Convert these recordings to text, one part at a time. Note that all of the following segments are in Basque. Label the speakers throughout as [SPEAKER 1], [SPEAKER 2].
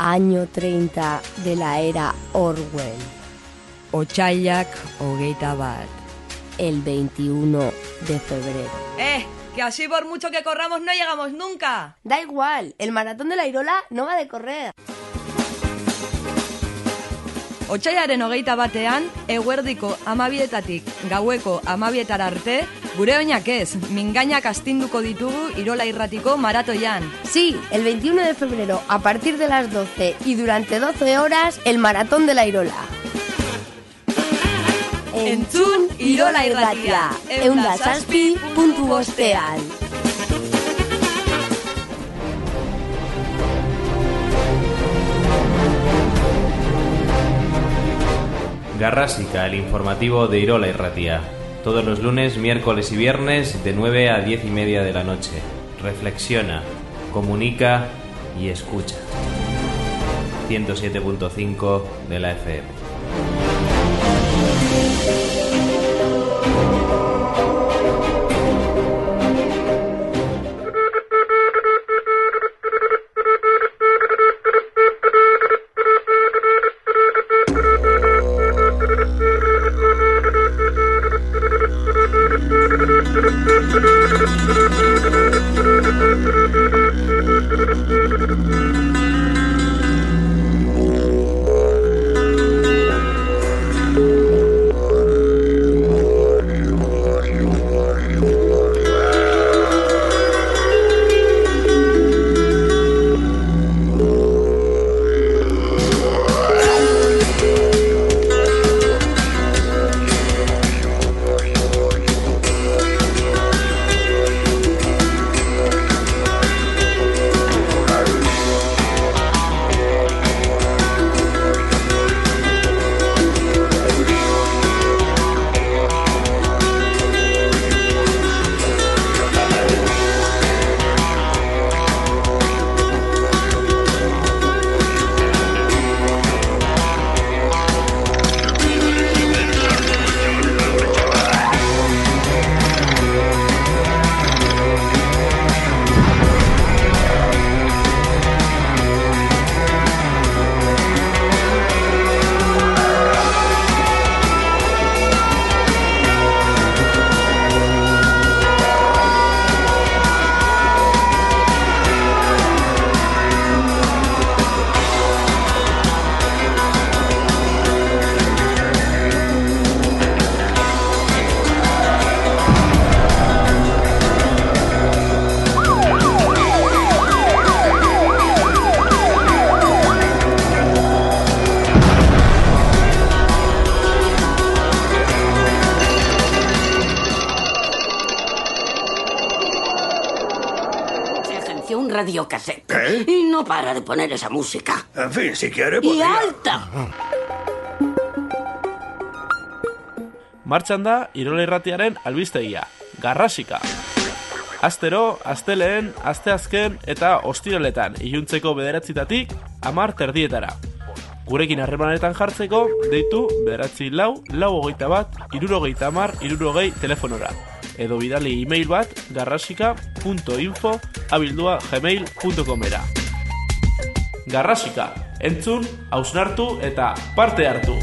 [SPEAKER 1] año 30 de la era Orwell.
[SPEAKER 2] Otsailak hogeita bat.
[SPEAKER 1] El 21 de febrero.
[SPEAKER 2] ¡Eh! Que así por mucho que corramos no llegamos nunca.
[SPEAKER 1] Da igual, el maratón de la Irola no va de correr.
[SPEAKER 2] Otsailaren hogeita batean, eguerdiko amabietatik gaueko amabietara arte, gure oinak ez, mingainak astinduko ditugu Irola irratiko maratoian.
[SPEAKER 1] Sí, el 21 de febrero, a partir de las 12 y durante 12 horas, el maratón de la Irola.
[SPEAKER 2] Entzun Irola irratia,
[SPEAKER 1] eunda zazpi puntu bostean.
[SPEAKER 3] Garrásica, el informativo de Irola y Ratia. Todos los lunes, miércoles y viernes de 9 a 10 y media de la noche. Reflexiona, comunica y escucha. 107.5 de la FM.
[SPEAKER 4] Y no para de poner esa música.
[SPEAKER 5] En fin, si quiere,
[SPEAKER 4] Y
[SPEAKER 5] podría.
[SPEAKER 4] alta.
[SPEAKER 6] Martxan da Irola Irratiaren albistegia, Garrasika. Astero, asteleen, asteazken eta ostiraletan iluntzeko bederatzitatik amar terdietara. Gurekin harremanetan jartzeko, deitu bederatzi lau, lau hogeita bat, irurogeita amar, irurogei telefonora. Edo bidali e-mail bat garrasika.info abildua gmail.com era. Garrasika, entzun, hausnartu eta parte hartu.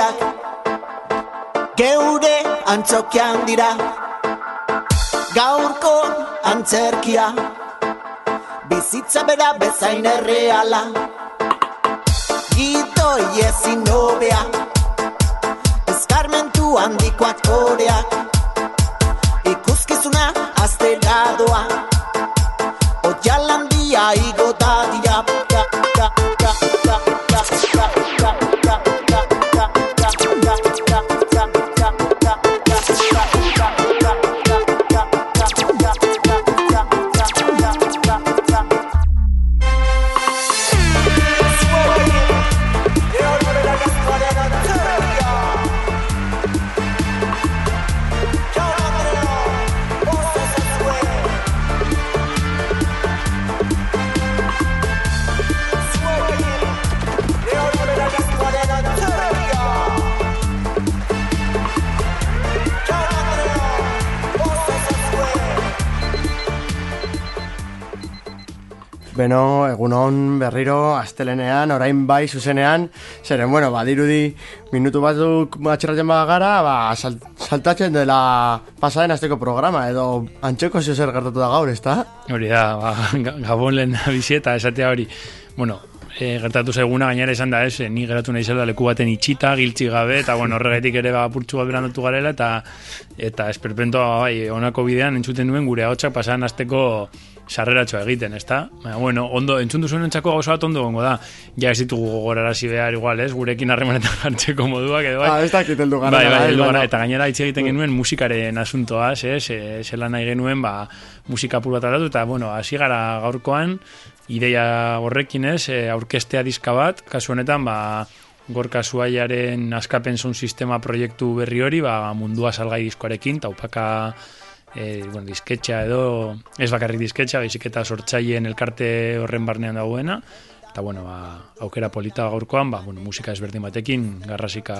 [SPEAKER 7] Etorriak Geure antzokian dira. Gaurko antzerkia Bizitza bera bezain erreala. Gitoi ezin nobea Eskarmentu handikoak koreak Ikuskizuna
[SPEAKER 8] Beno, egunon berriro, astelenean, orain bai zuzenean, zeren, bueno, badirudi minutu batzuk atxerratzen bagara, ba, sal, saltatzen dela pasaden asteko programa, edo antxeko zio zer gertatu da gaur, ezta?
[SPEAKER 9] Hori da, ba, ga- gabon lehen bizi eta esatea hori. Bueno, e, gertatu zaiguna gainera esan da ez, e, ni geratu nahi zela leku baten itxita, giltzi gabe, eta bueno, horregatik ere ba, purtsu bat berandotu garela, eta eta esperpento bai, honako bidean entzuten duen gure ahotsak pasan asteko sarreratxoa egiten, ezta? Baina, bueno, ondo, entzun duzuen entzako gauza bat ondo gongo da. Ja ez ditugu gogorarazi behar igual, ez? Gurekin harremanetan jartzeko moduak edo bai.
[SPEAKER 8] Ah, ez dakit heldu gara.
[SPEAKER 9] Bai, bai, heldu gara,
[SPEAKER 8] baina-
[SPEAKER 9] eta gainera hitz egiten genuen musikaren asuntoaz, ez? E, zela nahi genuen, ba, musika apur bat aldatu, eta, bueno, hasi gara gaurkoan, ideia horrekin, ez? E, aurkestea diska bat, kasu honetan, ba, gorka zuaiaren askapen sistema proiektu berri hori, ba, mundua salgai diskoarekin, taupaka e, bueno, disketxa edo, ez bakarrik disketxa, baizik eta sortzaileen elkarte horren barnean dagoena, eta bueno, ba, aukera polita gaurkoan, ba, bueno, musika ezberdin batekin garrasika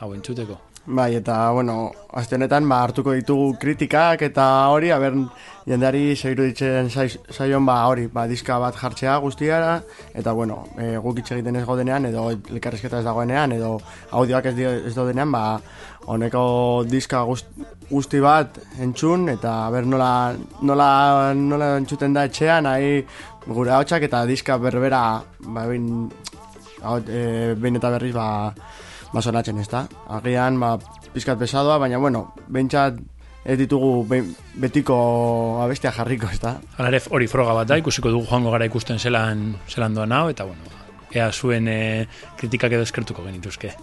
[SPEAKER 9] hau entzuteko.
[SPEAKER 8] Bai, eta, bueno, aste honetan, ba, hartuko ditugu kritikak eta hori, aber, jendeari zeiru ditzen zaion, ba, hori, ba, diska bat jartzea guztiara, eta, bueno, e, guk hitz egiten ez gaudenean, edo elkarrizketa ez dagoenean, edo audioak ez, ez daudenean, ba, honeko diska guzti, guzti bat entzun, eta, ber, nola, nola, nola entzuten da etxean, nahi, gure hautsak eta diska berbera, ba, bin, hau, e, behin eta berriz, ba, ba sonatzen, ezta? Agian, ba, pizkat pesadoa, baina, bueno, bentsat ez ditugu betiko abestia jarriko, ezta?
[SPEAKER 9] Hala ere hori froga bat da, ikusiko dugu joango gara ikusten zelan, zelan doan hau, eta bueno, ea zuen e, kritikak edo eskertuko genituzke.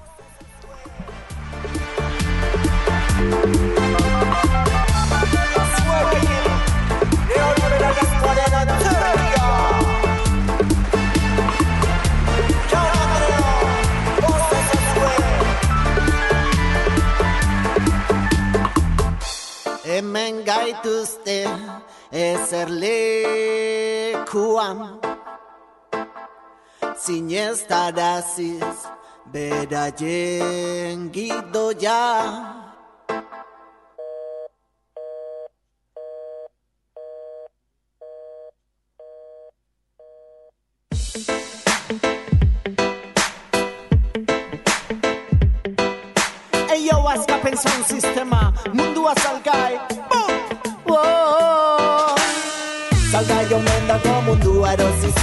[SPEAKER 7] Hemen gaituzte ezer lekuan Zinez taraziz beraien gidoia Eio azkapen sound sistema mundua salgai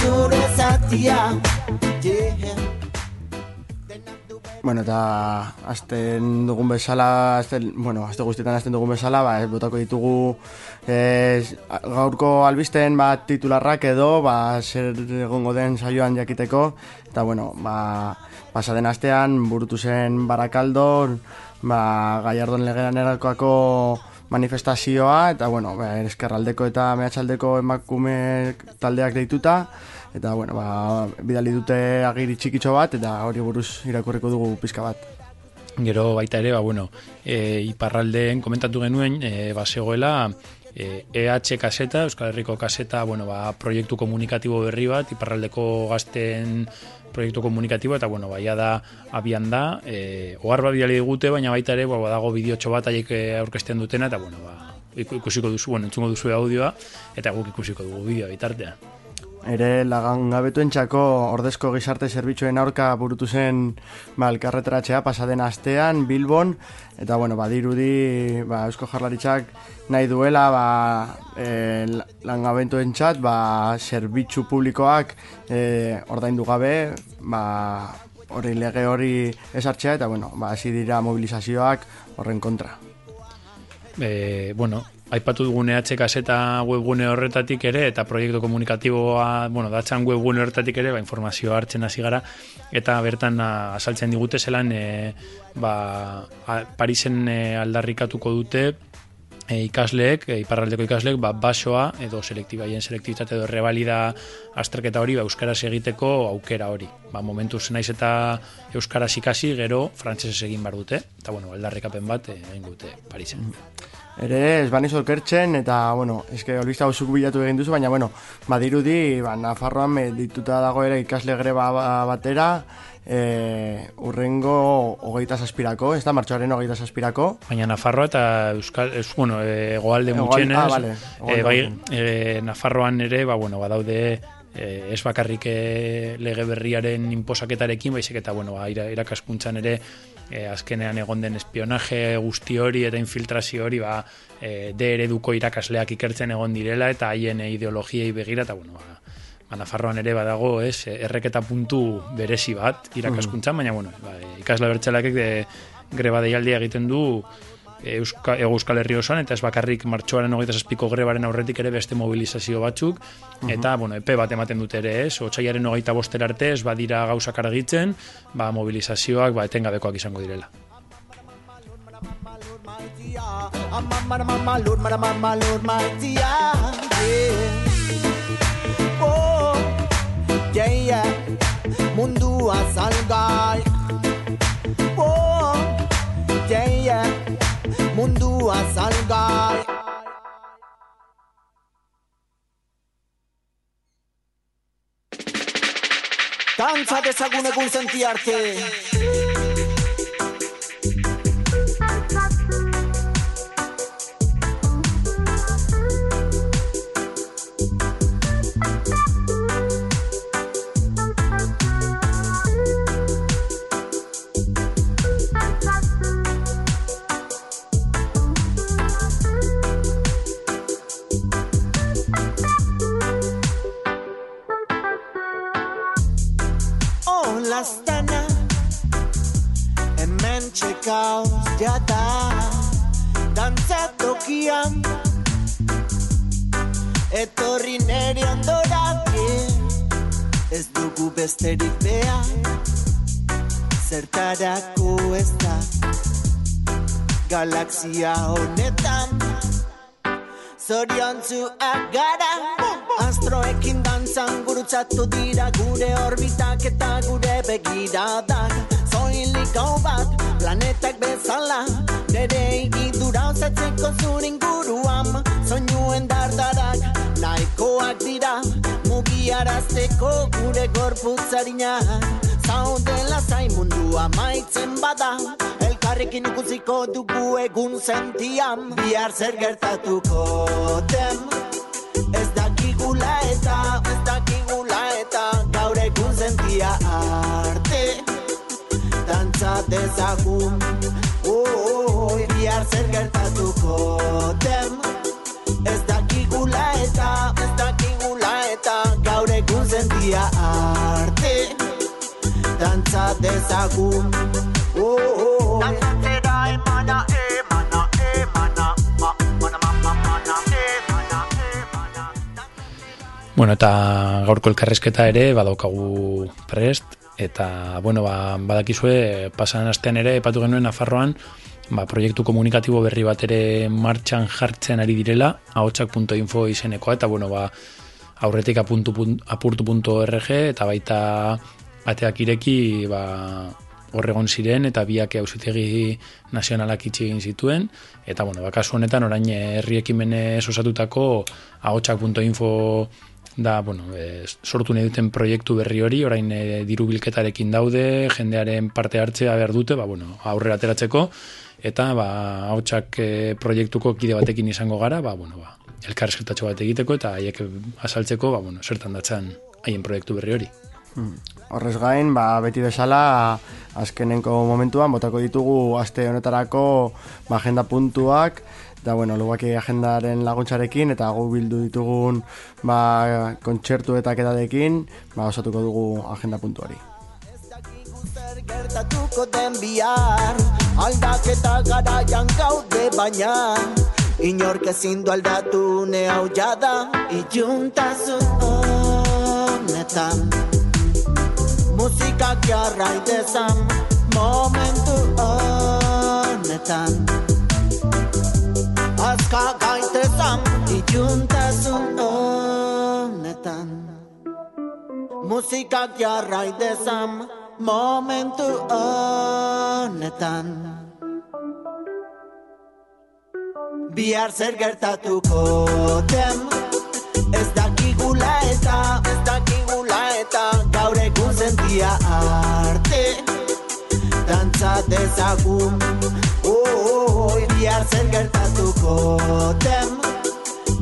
[SPEAKER 7] zure zatia.
[SPEAKER 8] Bueno, eta azten dugun bezala, azten, bueno, azte guztietan azten dugun bezala, ba, botako ditugu ez, gaurko albisten bat titularrak edo, ba, zer egongo den saioan jakiteko, eta bueno, ba, pasaden astean burutu zen Barakaldo, ba, Gallardon legeran erakoako manifestazioa, eta bueno, ba, eskerraldeko eta mehatxaldeko emakume taldeak deituta, eta bueno, ba, bidali dute agiri txikitxo bat, eta hori buruz irakurriko dugu pizka bat.
[SPEAKER 9] Gero baita ere, ba, bueno, e, iparraldeen komentatu genuen, e, ba, zegoela, e, EH kaseta, Euskal Herriko kaseta, bueno, ba, proiektu komunikatibo berri bat, iparraldeko gazten proiektu komunikatibo, eta, bueno, baia da, abian da, e, ohar bat bidali digute, baina baita ere, ba, badago bideotxo bat haiek e, aurkezten dutena, eta, bueno, ba, iku- ikusiko duzu, bueno, entzungo duzu audioa, eta guk ikusiko dugu bideoa bitartean.
[SPEAKER 8] Ere lagan gabetuentzako ordezko gizarte zerbitzuen aurka burutu zen ba, elkarretaratzea pasaden astean Bilbon eta bueno, badirudi ba, Eusko Jarlaritzak nahi duela ba, e, langabentuentzat ba, zerbitzu publikoak e, ordaindu gabe ba, hori lege hori esartzea eta bueno, ba, hasi dira mobilizazioak horren kontra.
[SPEAKER 9] e, bueno, aipatu dugun EH kaseta webgune horretatik ere, eta proiektu komunikatiboa, bueno, datxan webgune horretatik ere, ba, informazioa hartzen hasi gara, eta bertan a, azaltzen digute zelan, e, ba, a, Parisen e, aldarrikatuko dute, e, ikasleek, e, iparraldeko ikasleek, ba, basoa edo selektibaien selektibitate edo revalida azterketa hori, ba, euskaraz egiteko aukera hori. Ba, momentuz naiz eta euskaraz ikasi, gero frantsesez egin bar dute, eta bueno, aldarrikapen bat e, egin dute Parisen.
[SPEAKER 8] Ere, ez baniz okertzen, eta, bueno, eske olbista zuk bilatu egin duzu, baina, bueno, badirudi, ba, Nafarroan me dituta dago ere ikasle greba ba- batera, e, urrengo hogeita zazpirako, ez da, martxoaren hogeita zazpirako,
[SPEAKER 9] Baina Nafarroa eta Euskal, ez, bueno, e, goalde
[SPEAKER 8] Hegoal-
[SPEAKER 9] mutxenez,
[SPEAKER 8] ah, vale,
[SPEAKER 9] e, bai, e, Nafarroan ere, ba, bueno, badaude e, ez bakarrik e, lege berriaren inposaketarekin, baizik eta bueno, ba, ira- irakaskuntzan ere e, azkenean egon den espionaje guzti hori eta infiltrazio hori ba, e, de ereduko irakasleak ikertzen egon direla eta haien ideologiei begira eta bueno, ba, ba, Nafarroan ere badago, ez, erreketa puntu berezi bat irakaskuntzan, baina bueno, ba, ikasle bertzelakek de greba deialdia egiten du Euska, Ego Euskal Herri osoan, eta ez bakarrik martxoaren hogeita zazpiko grebaren aurretik ere beste mobilizazio batzuk, eta, bueno, epe bat ematen dute ere, ez, otxaiaren hogeita bostera arte, ez badira gauzak argitzen, ba, mobilizazioak, ba, etengabekoak izango direla.
[SPEAKER 7] Yeah, yeah. Mundua salgai. Oh, yeah, yeah. Mundua salgai. Dantza dezagun egun sentiarte. Jata Dantza tokian. Etorri neri ondorak Ez dugu besterik behar. Zertarako ez da Galaxia honetan. Zoriontzuak gara Astroekin dantzan gurutzatu dira Gure orbitak eta gure begiradak Hau bat planetak bezala Nere igidura osatzeko zure inguruan. Soinuen dardarak nahikoak dira Mugiarazteko gure gorputzarinak Zaudela zain mundua maitzen bada Elkarrekin ikusiko dugu egun sentian Bihar zer gertatuko den Ez dakigula eta Ez dakigula eta Gaur egun sentia dezagun. Oh, oh, oh, bihar zer gertatuko den. Ez dakigula eta Ez dakigula eta Gaur egun sentia arte. Dantza dezagun. Oh, oh, oh. Dantzatera emana, emana, emana Ma, mana, ma, ma, mana, emana, emana.
[SPEAKER 9] Bueno, eta gaurko elkarrezketa ere badaukagu prest, eta, bueno, ba, badakizue, pasan astean ere, epatu genuen Nafarroan, ba, proiektu komunikatibo berri bat ere martxan jartzen ari direla, ahotsak.info izenekoa, eta, bueno, ba, aurretik apurtu.org, eta baita ateak ireki, ba, horregon ziren, eta biak auzitegi nazionalak itxi egin zituen, eta, bueno, ba, kasu honetan, orain herri ekimenez osatutako ahotsak.info da, bueno, e, sortu nahi duten proiektu berri hori, orain e, diru bilketarekin daude, jendearen parte hartzea behar dute, ba, bueno, aurrera ateratzeko, eta ba, hautsak e, proiektuko kide batekin izango gara, ba, bueno, ba, elkarrezketatxo bat egiteko, eta haiek azaltzeko, ba, bueno, zertan datzan haien proiektu berri hori.
[SPEAKER 8] Horrez gain, ba, beti bezala, azkenenko momentuan, botako ditugu aste honetarako ba, agenda puntuak, eta bueno, lugaki agendaren laguntzarekin, eta gu bildu ditugun ba, kontzertu eta kedadekin, ba, osatuko dugu agenda puntuari.
[SPEAKER 7] Gertatuko den bihar Aldaketa garaian gaude baina Inork ezin du aldatu ne hau jada Iuntasun honetan Musikak jarrai dezan Momentu honetan Azka gaitezan Iuntasun honetan Musikak jarrai dezan momentu honetan Bihar zer gertatuko den Ez dakigula eta Ez dakigula eta Gaur egun sentia arte. Dantza dezagun bihar zer gertatuko den.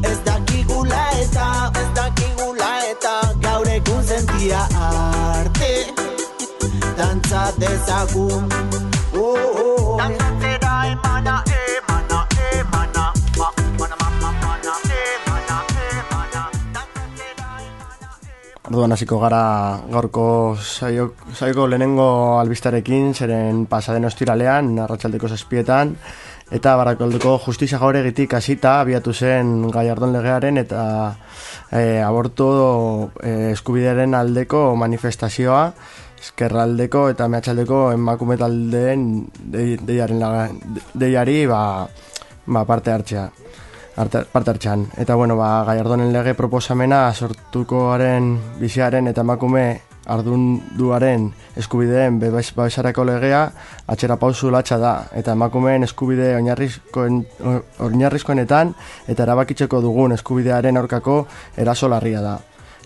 [SPEAKER 7] Ez dakigula eta, ez dakigula eta Gaur egun zentia arte. Dantza dezagun. Oh, oh, oh. Dantzatzera emana, emana, emana. Mana, mana, mana, emana, emana.
[SPEAKER 8] Orduan hasiko gara gaurko saio, lehenengo albistarekin, zeren pasaden ostiralean, arratsaldeko zazpietan, eta barakoldeko justizia jauregitik hasita abiatu zen Gaiardon legearen eta e, abortu e, eskubidearen aldeko manifestazioa, eskerraldeko eta mehatxaldeko emakume taldeen dei- deiaren laga- deiari ba, ba parte hartzea arte, parte hartzean. Eta bueno, ba, Gaiardonen lege proposamena sortukoaren biziaren eta emakume ardunduaren eskubideen babesarako legea atxera pausu latxa da eta emakumeen eskubide oinarrizkoen, oinarrizkoenetan eta erabakitzeko dugun eskubidearen aurkako eraso larria da.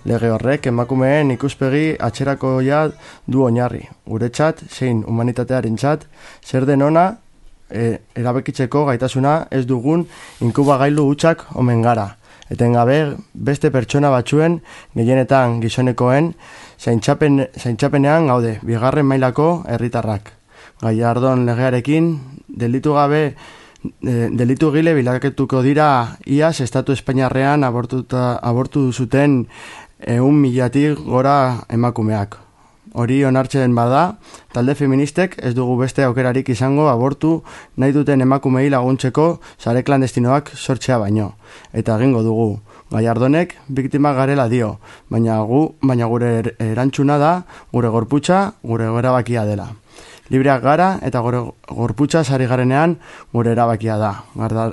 [SPEAKER 8] Lege horrek emakumeen ikuspegi atxerakoia du oinarri. Guretzat, zein humanitatearen txat, zer den ona e, erabekitzeko gaitasuna ez dugun inkubagailu hutsak omen gara. Etengabe beste pertsona batzuen gehienetan gizonekoen zaintxapen, zaintxapenean gaude bigarren mailako herritarrak. Gaiardon legearekin delitu gabe e, delitu gile bilaketuko dira iaz estatu espainiarrean abortuta, abortu zuten eun milatik gora emakumeak. Hori onartzen bada, talde feministek ez dugu beste aukerarik izango abortu nahi duten emakumei laguntzeko sare klandestinoak sortzea baino. Eta egingo dugu. Gaiardonek biktima garela dio, baina gu, baina gure er- erantzuna da, gure gorputza, gure erabakia dela. Libreak gara eta gure gorputza sari garenean gure erabakia da.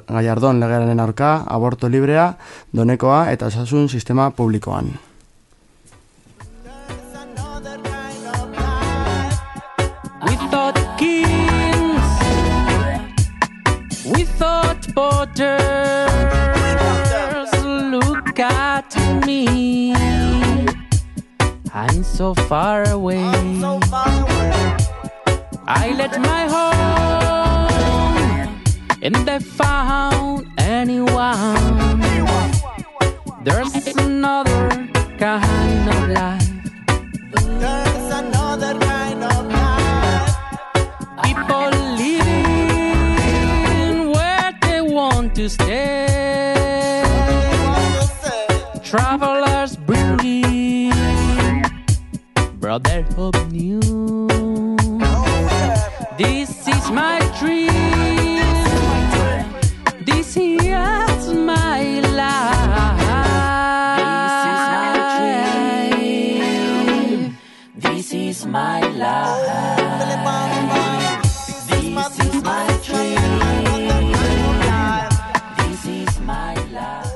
[SPEAKER 8] Gaiardon legeraren aurka, aborto librea, donekoa eta osasun sistema publikoan.
[SPEAKER 10] Kings, without borders, I'm so far away. I let my home and I found anyone. There's another kind of life.
[SPEAKER 7] There's another kind of life.
[SPEAKER 10] People living where they want to stay. Travelers brotherhood news. This is my dream. This is my life. This is my life. This is my dream. This is my life.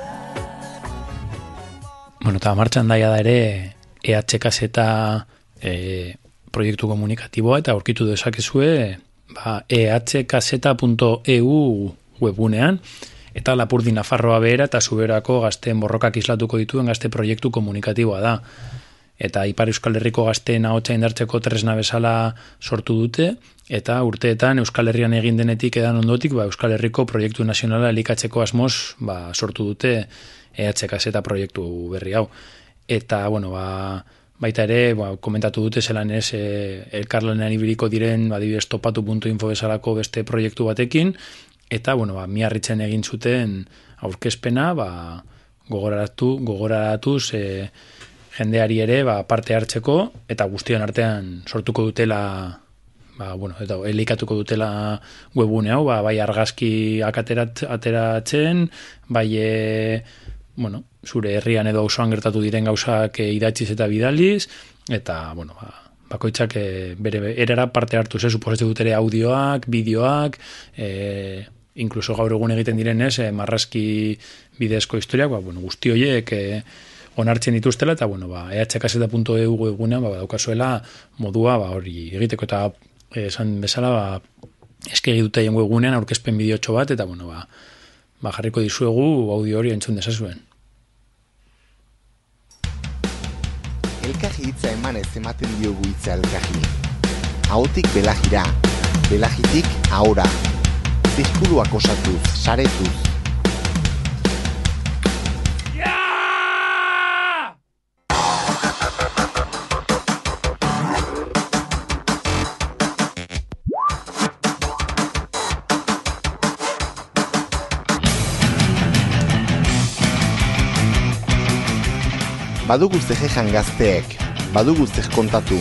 [SPEAKER 9] Bueno, eta martxan daia da ere EHKZ eta e, proiektu komunikatiboa eta aurkitu dezakezue ba, ehkz.eu webunean eta Lapurdi Nafarroa behera eta zuberako gazteen borrokak islatuko dituen gazte proiektu komunikatiboa da. Eta Ipar Euskal Herriko gazteen ahotsa indartzeko tresna bezala sortu dute eta urteetan Euskal Herrian egin denetik edan ondotik ba, Euskal Herriko proiektu nazionala elikatzeko asmoz ba, sortu dute EHKZ proiektu berri hau. Eta, bueno, ba, baita ere, ba, komentatu dute zelan ez e, elkarlanean ibiliko diren, adibidez topatu.info bezalako beste proiektu batekin, eta, bueno, ba, miarritzen egin zuten aurkezpena, ba, gogoratu, gogoratuz e, jendeari ere ba, parte hartzeko, eta guztion artean sortuko dutela ba, bueno, eta elikatuko dutela webune hau, ba, bai argazkiak aterat, ateratzen, bai e, bueno, zure herrian edo auzoan gertatu diren gauzak e, idatziz eta bidaliz, eta, bueno, ba, bakoitzak e, bere erara parte hartu ze, suposatzen dut ere audioak, bideoak, e, inkluso gaur egun egiten direnez, e, marrazki bidezko historiak, ba, bueno, guzti horiek e, onartzen dituztela, eta, bueno, ba, ehkz.eu webgunean, ba, daukazuela modua, ba, hori egiteko, eta eh, esan bezala, ba, eskegi dute webgunean aurkezpen bideotxo bat, eta, bueno, ba, ba, jarriko dizuegu audio hori entzun dezazuen.
[SPEAKER 11] Elkarri hitza emanez ematen diogu hitza elkarri. Ahotik belajira, belajitik ahora. Zirkuluak osatuz, saretuz. Badugu zehejan gazteek, badugu zeh kontatu,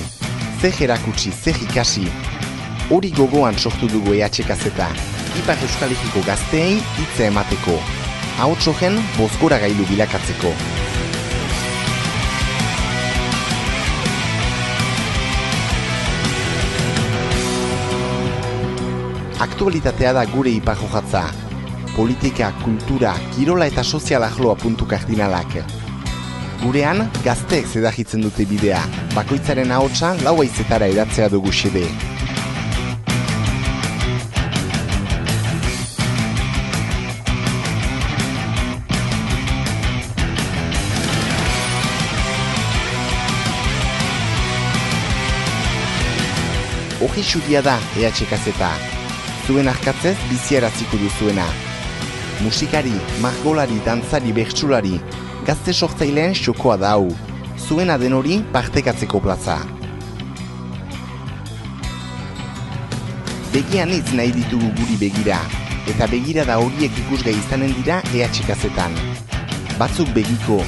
[SPEAKER 11] zeh erakutsi, zeh ikasi. Hori gogoan sortu dugu EH Gazeta, Ipar Euskal Herriko gazteei hitza emateko. Ahotsogen bozgora gailu bilakatzeko. Aktualitatea da gure jatza. Politika, kultura, kirola eta sozial ahloa puntu kardinalak. Gurean, gazteek zedagitzen dute bidea, bakoitzaren ahotsa lau aizetara edatzea dugu xede. Hori xudia da EH Gazeta. Zuen arkatzez biziaraziko duzuena. Musikari, margolari, dantzari, bertsulari, gazte sortzaileen xokoa da hau. Zuena den hori partekatzeko plaza. Begian hitz nahi ditugu guri begira, eta begira da horiek ikusgai izanen dira EH Gazetan. Batzuk begiko,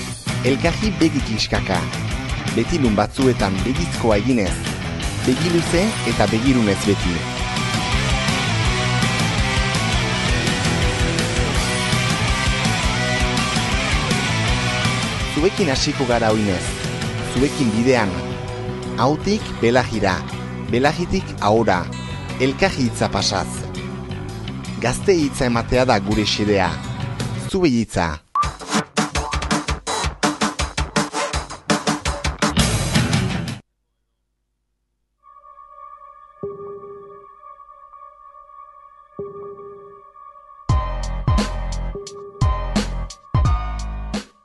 [SPEAKER 11] elkarri begik iskaka. Betilun batzuetan begizkoa eginez, begiluze eta begirunez beti. Zuekin hasiko gara oinez, zuekin bidean. Hautik belagira, belagitik ahora, elkarri hitza pasaz. Gazte hitza ematea da gure xedea. Zue hitza.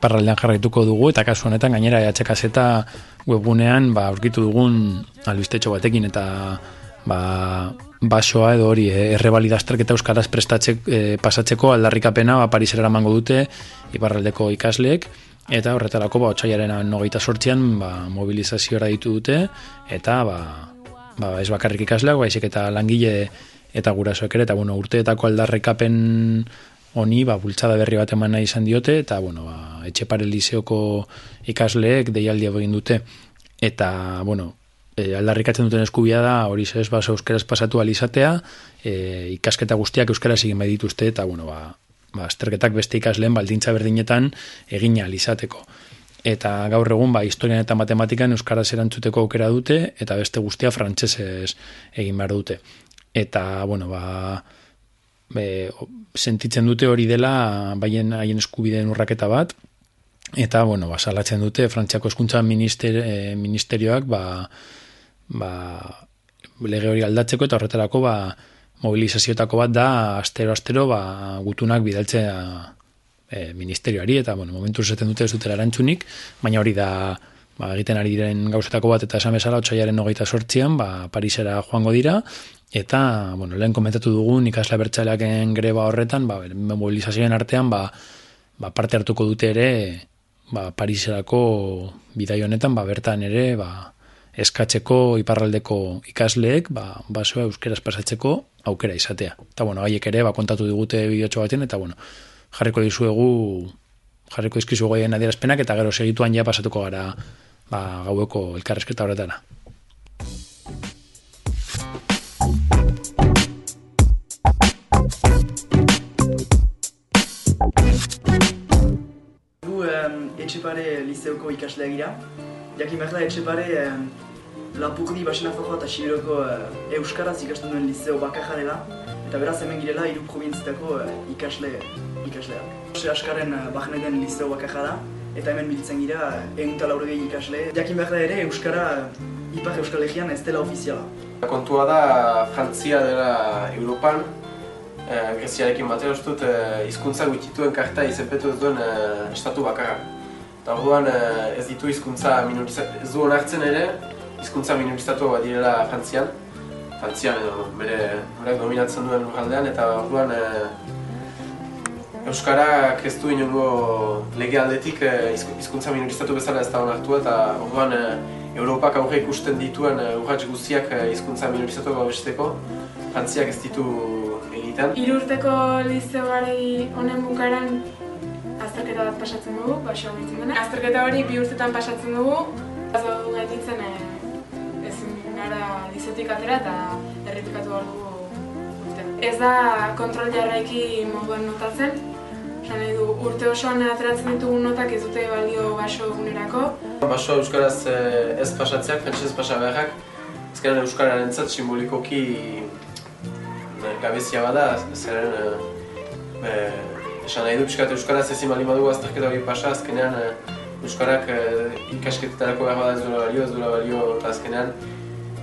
[SPEAKER 9] Iparraldean jarraituko dugu, eta kasu honetan gainera EHKZ eta webgunean ba, aurkitu dugun albistetxo batekin, eta ba, basoa edo hori eh, errebalida azterketa euskaraz prestatzek, eh, pasatzeko aldarrikapena ba, Parisera eramango dute iparraldeko ikasleek, eta horretarako ba, otxaiaren nogeita sortzian ba, mobilizaziora ditu dute, eta ba, ba, ez bakarrik ikasleak, baizik eta langile eta gurasoek ere, eta bueno, urteetako aldarrikapen honi ba, bultzada berri bat eman nahi izan diote, eta bueno, ba, etxepare liseoko ikasleek deialdi egin dute, eta bueno, e, aldarrikatzen duten eskubia da hori ez baso euskeraz pasatu alizatea, e, ikasketa guztiak euskaraz egin bai dituzte, eta bueno, ba, ba, azterketak beste ikasleen baldintza berdinetan egina alizateko. Eta gaur egun ba, historian eta matematikan euskaraz erantzuteko aukera dute, eta beste guztia frantsesez egin behar dute. Eta, bueno, ba, be, sentitzen dute hori dela baien haien eskubideen urraketa bat. Eta bueno, ba, salatzen dute Frantziako hezkuntza minister, eh, ministerioak ba, ba, lege hori aldatzeko eta horretarako ba, mobilizazioetako bat da astero astero ba, gutunak bidaltzea e, ministerioari. Eta bueno, momentu esaten dute ez dutela erantzunik, baina hori da ba, egiten ari diren gauzetako bat eta esan bezala otxaiaren hogeita sortzian ba, Parisera joango dira eta bueno, lehen komentatu dugun ikasle bertxaleaken greba horretan ba, mobilizazioen artean ba, ba, parte hartuko dute ere ba, Pariserako bidai honetan ba, bertan ere ba, eskatzeko iparraldeko ikasleek ba, basoa euskeraz pasatzeko aukera izatea. Eta bueno, haiek ere ba, kontatu digute bideotxo baten eta bueno, jarriko dizuegu jarriko dizkizuegu haien adierazpenak eta gero segituan ja pasatuko gara ba, gaueko elkarrezketa horretara.
[SPEAKER 12] Gu eh, etxepare liceoko ikasle gira. Jakin behar da etxepare eh, Lapurdi Basenafarroa eta Sibiroko eh, Euskaraz ikasten duen liceo bakarra dela. Eta beraz hemen girela hiru provintzitako eh, ikasle, ikasleak. Ose askaren eh, bahneden liceo bakarra da eta hemen biltzen gira egun eh, eta ikasle. Jakin behar da ere Euskara eh, Ipar Euskal Egean ez dela ofiziala.
[SPEAKER 13] Kontua da, Frantzia dela Europan, eh, Greziarekin batera uste dut eh, hizkuntza gutxituen karta izenpetu ez duen eh, estatu bakarra. Eta orduan eh, ez ditu hizkuntza minorizatu, ez du onartzen ere, hizkuntza minorizatu bat direla Frantzian. Frantzian edo bere norak dominatzen duen lurraldean, eta orduan eh, Euskarak ez du inongo lege aldetik hizku- hizkuntza minorizatu bezala ez da onartu eta orduan eh, Europak aurre ikusten dituen eh, urrats guztiak eh, hizkuntza minorizatu babesteko, Frantziak ez ditu egiten.
[SPEAKER 14] Irurteko lizeoari honen bukaran azterketa bat pasatzen dugu, baso ditzen dena. Azterketa hori bi urtetan pasatzen dugu, ez dugu gainditzen eh, ezin gara lizeotik atera eta errepikatu behar dugu. Ez da kontrol jarraiki moduan notatzen, Esan nahi du, urte osoan ateratzen ditugun notak ez dute balio baso egunerako.
[SPEAKER 13] Baso euskaraz eh, ez pasatzeak, frantsesez pasa beharrak, ezkeran euskararentzat simbolikoki eh, gabezia bada, zeren eh, esan nahi du pixkat euskaraz ezin bali badugu azterketa hori pasa, azkenean euskarak eh, ikasketetarako behar bada ez duela balio, ez duela balio, eta azkenean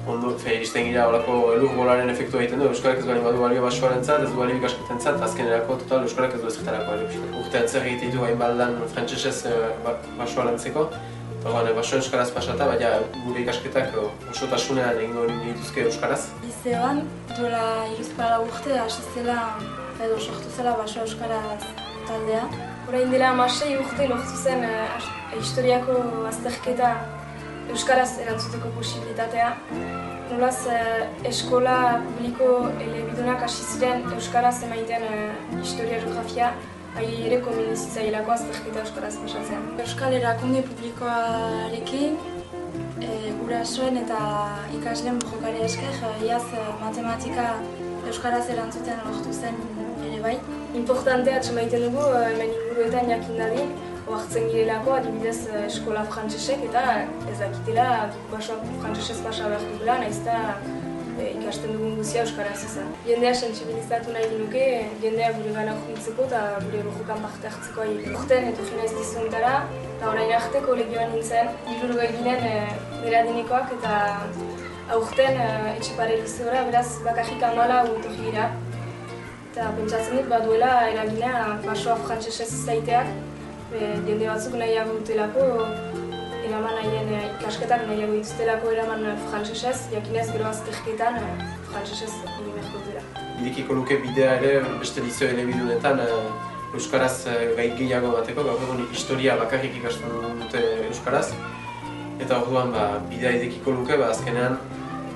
[SPEAKER 13] ondo, fe, iristen gira horako elur bolaren efektua egiten du, euskarak ez bali badu balio basoarentzat, ez du balio ikasketentzat, azkenerako total euskarak ez du ezertarako balio. Urtean zer egite ditu hain baldan frantsesez eh, ba, basoarentzeko, eta orduan, eh, baso euskaraz pasata, baina gure ikasketak osotasunean egingo dituzke euskaraz.
[SPEAKER 15] Lizeoan, duela iruzpara urte hasi zela, edo sortu zela baso euskaraz taldea. Orain dela amasei urte lortu zen as- historiako azterketa euskaraz erantzuteko posibilitatea. Nolaz, eh, eskola publiko elebidunak hasi ziren euskaraz emaiten eh, historia geografia, Hai ere komeni zitzailako azterketa euskaraz pasatzen. Euskal erakunde publikoarekin, e, gurasoen eta ikasleen jokari esker, iaz eh, matematika euskaraz erantzuten lortu zen ere bai. Importante atxemaiten dugu eh, hemen inguruetan jakin dadin, oartzen girelako adibidez eskola frantsesek eta ez dakitela baso frantsesez pasa behar dugula, nahiz eh, ikasten dugun guzia euskaraz izan. Jendea sensibilizatu nahi nuke, jendea gure gana juntzeko eta gure rojokan parte hartzeko ahi. Urten etorri naiz dizuntara, eta orain arte kolegioan nintzen, hirurgo eginen e, bere adinekoak eta aurten e, etxepare lizeora, beraz bakarrik amala etorri gira. Eta pentsatzen dut baduela eragina basoa frantsesez izaiteak, e, jende batzuk nahiago dutelako, eraman nahien e, ikasketak nahiago dituztelako eraman e, frantsesez, jakinez gero azterketan e, frantsesez egin beharko dira.
[SPEAKER 13] Irekiko luke bidea ere beste lizio elebidunetan eh, Euskaraz eh, gai gehiago bateko, gaur egun historia bakarrik ikasten dute Euskaraz. Eta orduan ba, bidea irekiko luke, ba, azkenean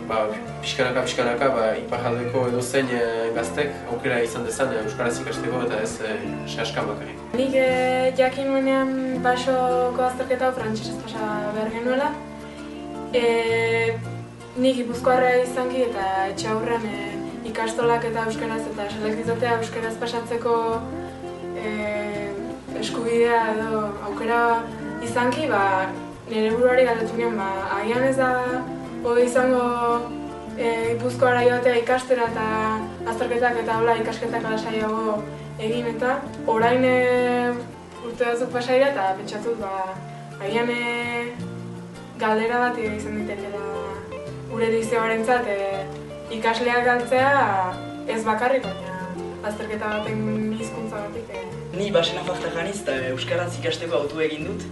[SPEAKER 13] ba, pixkanaka pixkanaka ba, iparraldeko edozein eh, gaztek aukera izan dezan eh, Euskaraz ikasteko eta ez eh, saskan bakarrik.
[SPEAKER 14] Nik eh, jakin nuenean basoko azterketa hau frantsesez pasa behar genuela. E, nik gipuzkoarra izanki eta etxe aurrean e, ikastolak eta euskaraz eta selektizatea euskaraz pasatzeko e, eskubidea edo aukera izanki, ba, nire buruari galdetu nion, ba, agian ez da hobe izango e, gipuzkoara joatea ikastera eta azterketak eta hola ikasketak lasaiago egin eta orain e, urte batzuk pasaira eta pentsatut ba, agian e, galdera bat izan ditekeela gure dizioarentzat e, ikasleak galtzea ez bakarrik, baina azterketa baten hizkuntza batik. E.
[SPEAKER 12] Ni basena fakta janiz eta Euskaraz ikasteko autu egin dut,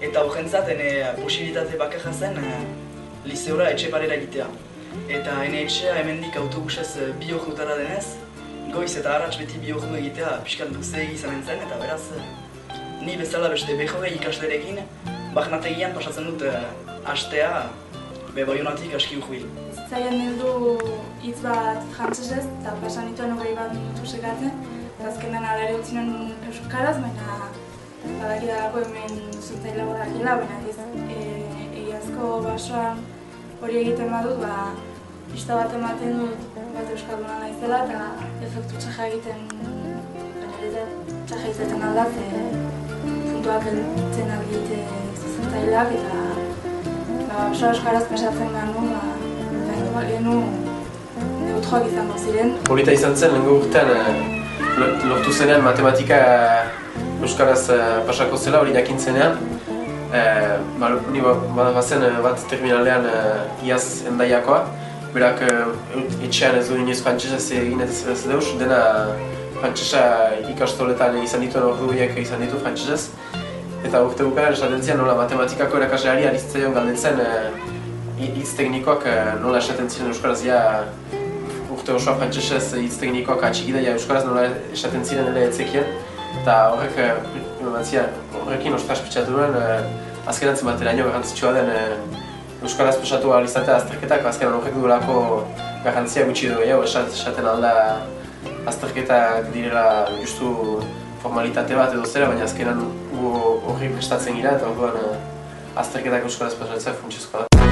[SPEAKER 12] eta horrentzat ene posibilitate bakarra zen e, lizeora etxe parera egitea. Eta ene etxea hemendik autobusez e, bi ordutara denez, goiz eta arrats beti bi ordu egitea pixkat luzeegi izanen zen, eta beraz e, ni bezala beste behogei ikaslerekin, bahnategian pasatzen dut e, astea be baionatik aski urbil.
[SPEAKER 15] Zaian heldu hitz bat frantsesez eta pasan nituen hogei bat minutu sekatzen. Eta azkenan ala ere utzi nuen euskaraz, baina badaki dago hemen zutzaile dakila, baina ez egiazko basoan hori egiten badut, ba, pista bat ematen dut bat euskalduna naizela eta efektu txaja egiten, da txaja izaten alda, ze puntuak heltzen aldite sortzaileak eta ba, oso euskaraz pasatzen ganu, ba, ba, genu neutroak izango ziren.
[SPEAKER 13] Polita izan zen, lehenko urtean eh, lo- lortu zenean matematika euskaraz eh, pasako zela hori jakin zenean. Eh, ba, ni ba, ba, bazen eh, bat terminalean eh, iaz endaiakoa. Berak eh, etxean ez du inoiz frantsesez egin ez, ez deus, dena frantsesa ikastoletan izan dituen ordu horiek izan ditu frantsesez. Eta urte bukaeran esaten zian nola matematikako erakasleari arizitzaion galdetzen eh, hitz teknikoak nola esaten ziren euskaraz ja urte osoa frantsesez hitz teknikoak atxikidaia euskaraz nola esaten ziren ere etzekien. Eta horrek, eh, eman zian, horrekin ostras pitxatu nuen, eh, azkenatzen bateraino garrantzitsua den eh, euskaraz pasatu ahal izatea azterketak, azkenan horrek duelako garrantzia gutxi du gehiago, esat, esaten alda azterketak direla justu formalitate bat edo zera, baina azkenan gu horri prestatzen gira eta orduan eh, azterketak euskaraz pasatzea funtsezkoa da.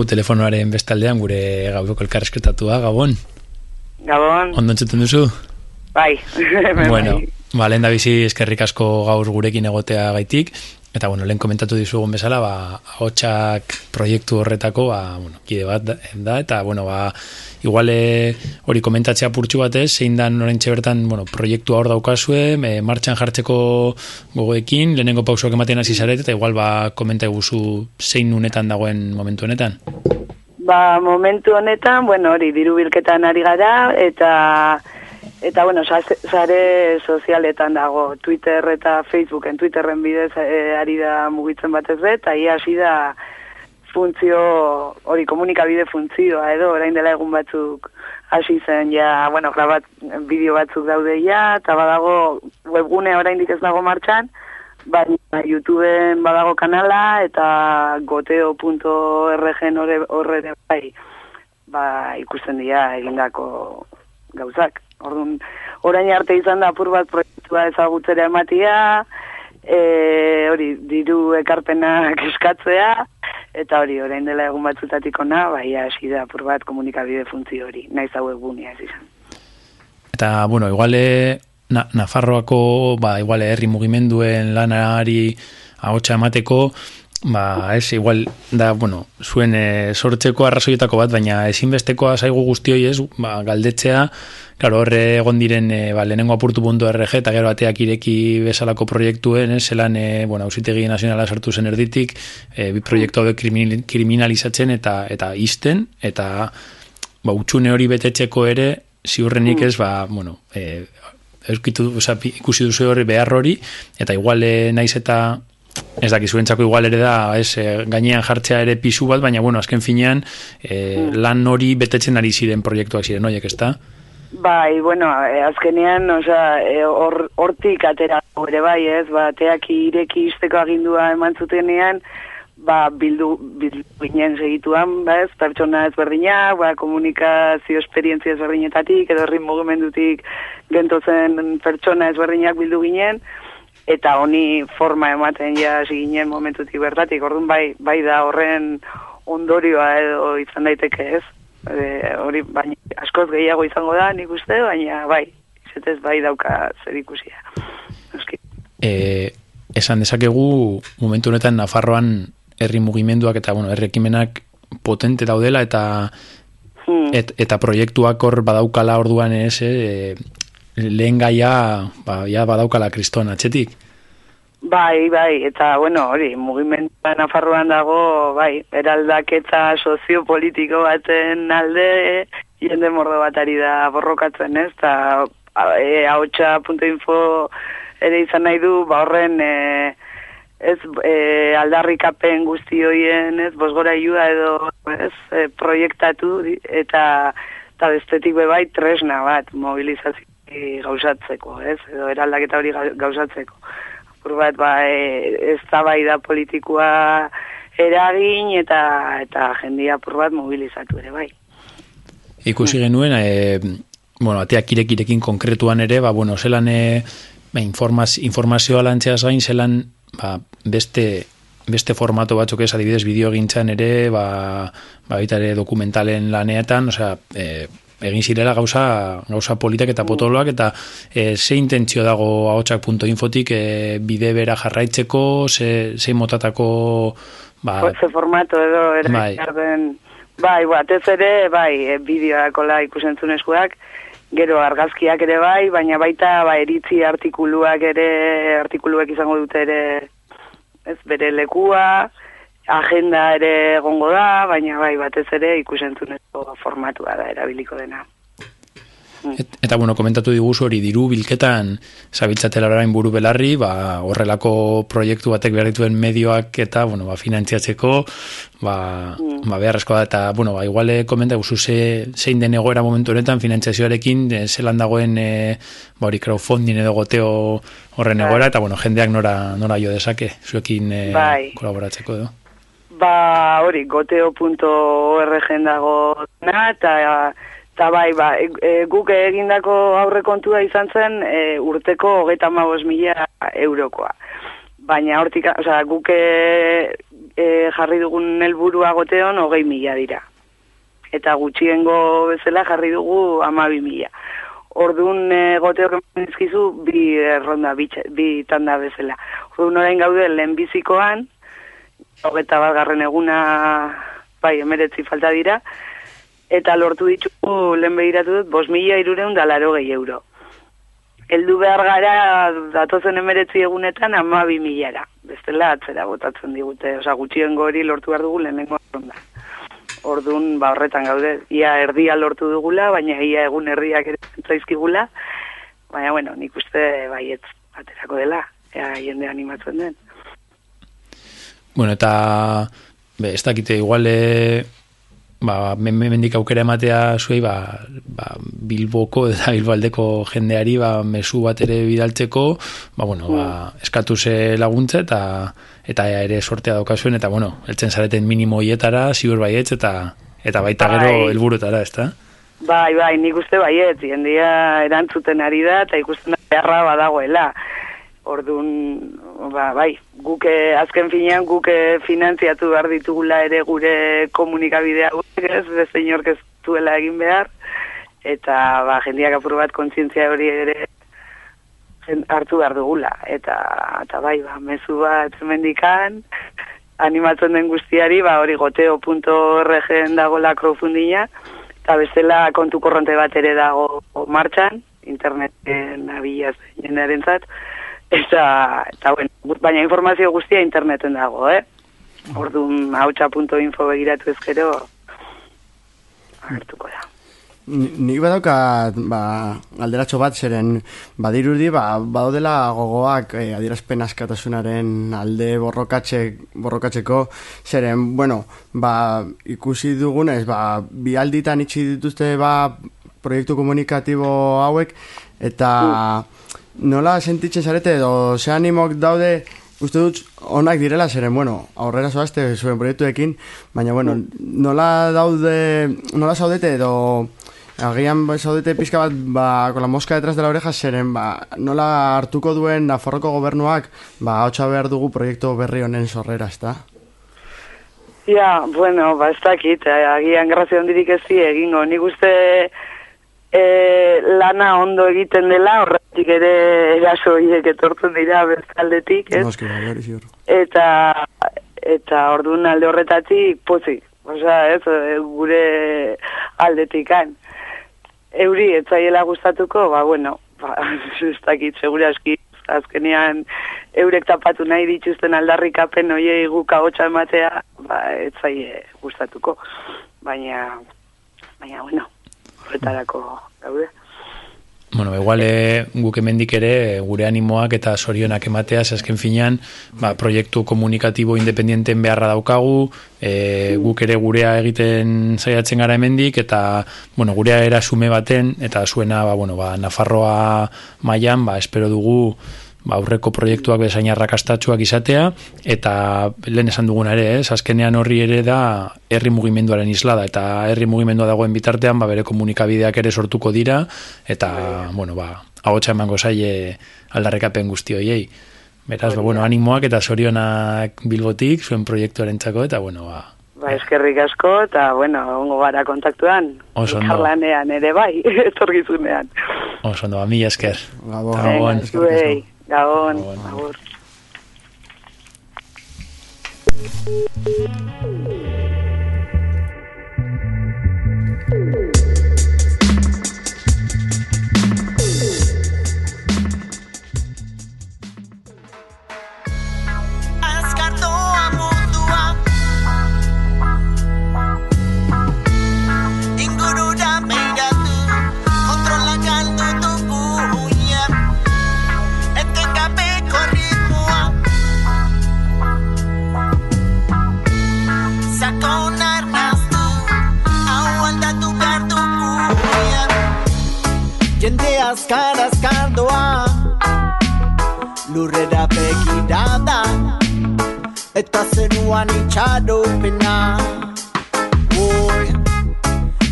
[SPEAKER 9] Badaukagu telefonoaren bestaldean gure gaueko elkarrezketatua, Gabon.
[SPEAKER 16] Gabon,
[SPEAKER 9] Ondo entzuten duzu?
[SPEAKER 16] bai.
[SPEAKER 9] bueno, ba, lehen da bizi eskerrik asko gaur gurekin egotea gaitik. Eta, bueno, lehen komentatu dizugun bezala, ba, hotxak proiektu horretako, ba, bueno, kide bat da, eta, bueno, ba, igual eh, hori komentatzea purtsu batez, zein dan orentxe bertan, bueno, proiektua hor daukazue, e, martxan jartzeko gogoekin, lehenengo pausoak ematen hasi zaret, eta igual, ba, komenta guzu zein unetan dagoen momentu honetan.
[SPEAKER 16] Ba, momentu honetan, bueno, hori, diru bilketan ari gara, eta, eta bueno, sa- sare sozialetan dago, Twitter eta Facebooken, Twitterren bidez eh, ari da mugitzen batez be, eta ia hasi da funtzio, hori, komunikabide funtzioa edo, orain dela egun batzuk hasi zen, ja, bueno, grabat, bideo batzuk daude ja, eta badago webgune oraindik ez dago martxan, baina YouTubeen badago kanala eta goteo.org horre bai ba, ikusten dira egindako gauzak. Orduan, orain arte izan da apur bat proiektua ezagutzera ematia, e, hori, diru ekarpenak eskatzea, eta hori, orain dela egun batzutatik ona, bai, hasi da apur bat komunikabide funtzio hori, naiz hau egunia izan.
[SPEAKER 9] Eta, bueno, iguale na, Nafarroako, ba, iguale herri mugimenduen lanari ahotsa emateko, ba, ez, igual da, bueno, zuen e, sortzeko arrazoietako bat, baina ezinbestekoa zaigu guztioi ez, ba, galdetzea, Claro, horre egon diren e, ba, lehenengo apurtu.rg eta gero bateak ireki bezalako proiektuen, ez, zelan, e, bueno, ausitegi nazionala sartu zen erditik, e, bi proiektu hauek krimin- kriminalizatzen eta eta isten, eta ba, utxune hori betetzeko ere, ziurrenik ez, ba, bueno, e, euskitu, oza, ikusi duzu hori behar hori, eta igual e, naiz eta ez dakizuentzako igual ere da, ez, e, gainean jartzea ere pisu bat, baina, bueno, azken finean, e, lan hori betetzen ari ziren proiektuak ziren, oiek, ez da?
[SPEAKER 16] Bai, bueno, eh, azkenean, osea, eh, hor- hortik atera ere bai, ez, ba, teak ireki izteko agindua eman zutenean, ba, bildu, bildu ginen segituan, ba, ez, pertsona ezberdinak, ba, komunikazio esperientzia ezberdinetatik, edo herri mugimendutik gentozen pertsona ezberdinak bildu ginen, eta honi forma ematen ja ginen momentutik bertatik, orduan bai, bai da horren ondorioa edo izan daiteke ez, e, hori baina askoz gehiago izango da nik uste, baina bai, izetez bai dauka zer ikusia.
[SPEAKER 9] E, esan dezakegu momentu honetan Nafarroan herri mugimenduak eta bueno, herri ekimenak potente daudela eta et, eta proiektuak hor badaukala orduan ez, e, lehen gaia ba, ja badaukala kriston atxetik.
[SPEAKER 16] Bai, bai, eta bueno, hori, mugimendua Nafarroan dago, bai, eraldaketa soziopolitiko baten alde jende mordo bat ari da borrokatzen, ez? Eta e, haotxa.info ere izan nahi du, ba horren e, ez e, aldarrikapen guzti hoien, ez, bosgora iua edo ez, e, proiektatu eta eta bestetik be bai tresna bat mobilizazio gauzatzeko, ez, edo eraldaketa hori gau- gauzatzeko. Apur bat, ba, e, ez da politikoa eragin eta eta jendia apur bat mobilizatu ere bai.
[SPEAKER 9] Ikusi genuen, e, bueno, ateak irekirekin konkretuan ere, ba, bueno, zelan e, ba, informaz, informazioa lantzeaz gain, zelan ba, beste beste formato batzuk ez adibidez bideo gintzan ere, ba, ba baita ere dokumentalen laneetan, osea, e, egin zirela gauza, gauza politak eta potoloak, eta e, ze intentzio dago ahotsak.infotik e, bide bera jarraitzeko, ze, ze motatako ba,
[SPEAKER 16] Ze formato edo ere
[SPEAKER 9] Bai.
[SPEAKER 16] bai, batez ere, bai, e, bideoakola ikusentzunezkoak, gero argazkiak ere bai, baina baita ba, eritzi artikuluak ere, artikuluak izango dute ere, ez bere lekua, agenda ere egongo da, baina bai, batez ere ikusentzunezko formatua da erabiliko dena.
[SPEAKER 9] Et, eta bueno, komentatu diguzu hori diru bilketan zabiltzatela orain buru belarri, ba, horrelako proiektu batek behar dituen medioak eta bueno, ba, finantziatzeko, ba, ba, beharrezkoa da, eta bueno, ba, iguale komenta guzu ze, zein den egoera momentu honetan finantziazioarekin, e, zelan dagoen e, ba, hori crowdfunding edo goteo horren egoera, eta bueno, jendeak nora, nora jo dezake, zuekin e,
[SPEAKER 16] Bai.
[SPEAKER 9] kolaboratzeko edo.
[SPEAKER 16] Ba, hori, goteo.org dago na, eta eta bai, ba, e, e, guk egindako aurrekontua izan zen e, urteko hogeita hamabost mila eurokoa. Baina hortik, osea, guk e, e, jarri dugun helburua goteon hogei mila dira. Eta gutxiengo bezala jarri dugu amabi mila. Orduan e, goteok dizkizu bi erronda, bi, bi tanda bezala. Orduan orain gaude lehenbizikoan, hogeta bat garren eguna, bai, emeretzi falta dira, eta lortu ditugu lehen behiratu dut, bos mila irureun da laro gehi euro. Heldu behar gara datozen emeretzi egunetan ama bi milara. Bestela atzera botatzen digute, oza, gutxien gori lortu behar dugu lehenengo ronda. Orduan, ba horretan gaude, ia erdia lortu dugula, baina ia egun erdiak ere zaizkigula, baina bueno, nik uste baietz aterako dela, ea jende animatzen den.
[SPEAKER 9] Bueno, eta be, ez dakite iguale ba, men- men- mendik aukera ematea zuei ba, ba, Bilboko eta Bilbaldeko jendeari ba, mesu bat ere bidaltzeko ba, bueno, ba, eskatu ze laguntza eta eta ere sortea daukazuen eta bueno, eltzen zareten minimo hietara ziur baietz eta eta baita gero
[SPEAKER 16] Bai.
[SPEAKER 9] helburutara, ezta?
[SPEAKER 16] Bai, bai, nik uste baiet, jendia erantzuten ari da, eta ikusten da beharra badagoela. Orduan, ba, bai, guk eh, azken finean guk eh, finantziatu behar ditugula ere gure komunikabidea hauek, ez, beste inork ez duela egin behar, eta ba, jendiak apur bat kontzientzia hori ere hartu behar dugula. Eta, eta bai, ba, mezu bat mendikan, animatzen den guztiari, ba, hori goteo.org dagoela crowdfundinga, eta bestela kontu korronte bat ere dago martxan, interneten abilaz jendearen zat, eta, eta bueno, baina informazio guztia interneten dago, eh? Orduan, hautsa.info begiratu ezkero, agertuko da.
[SPEAKER 8] Ni- Nik badaukat ba, alderatxo bat zeren badirudi ba, badaudela gogoak eh, adierazpen askatasunaren alde borrokatxe, borrokatzeko zeren, bueno, ba, ikusi dugunez, ba, bi alditan itxi dituzte ba, proiektu komunikatibo hauek eta nola sentitzen zarete edo ze animok daude uste dut onak direla zeren, bueno, aurrera zoazte zuen proiektuekin, baina, bueno, nola daude, nola zaudete edo agian ba, zaudete pizka bat, ba, con la mosca detrás de la oreja zeren, ba, nola hartuko duen Nafarroko gobernuak, ba, hotxa behar dugu proiektu berri honen sorrera, ezta?
[SPEAKER 16] Ja, bueno, ba, ez dakit, eh, agian grazia hondirik ez egingo. Nik uste e, lana ondo egiten dela, horretik ere eraso horiek etortzen dira bestaldetik, ez?
[SPEAKER 8] Noski, bai.
[SPEAKER 16] Eta, eta orduan alde horretatik, pozik. Osea, ez, e, gure aldetikan. Euri, etzaiela gustatuko, ba, bueno, ba, ez dakit, segure aski, azkenean eurek tapatu nahi dituzten aldarrikapen hoiei guk ahotsa ematea, ba, etzaie gustatuko. Baina, baina, bueno, horretarako gaude.
[SPEAKER 9] Bueno, igual e, guk hemendik ere eh, gure animoak eta sorionak ematea, azken finean, ba, proiektu komunikatibo independienten beharra daukagu, e, guk ere gurea egiten saiatzen gara hemendik eta bueno, gurea erasume baten eta zuena ba, bueno, ba, Nafarroa mailan ba, espero dugu ba, aurreko proiektuak bezain arrakastatsuak izatea, eta lehen esan dugun ere, ez, azkenean horri ere da herri mugimenduaren islada, eta herri mugimendua dagoen bitartean, ba, bere komunikabideak ere sortuko dira, eta, bueno, ba, ahotsa emango zaie aldarrekapen guzti hoiei. Beraz, ba, bueno, animoak eta sorionak bilbotik, zuen proiektuaren txako, eta, bueno, ba,
[SPEAKER 16] Ba, eskerrik asko, eta, bueno, ongo gara kontaktuan.
[SPEAKER 9] Oso ondo.
[SPEAKER 16] Elkarlanean ere bai, etorgizunean.
[SPEAKER 9] oso ondo, ba, mila esker.
[SPEAKER 8] Gabon.
[SPEAKER 9] Eta gabon.
[SPEAKER 16] Zuei, Gabon, agur.
[SPEAKER 7] Azkardoa Jende azkar azkardoa Lurrera begirada Eta zenuan itxaropena Oi,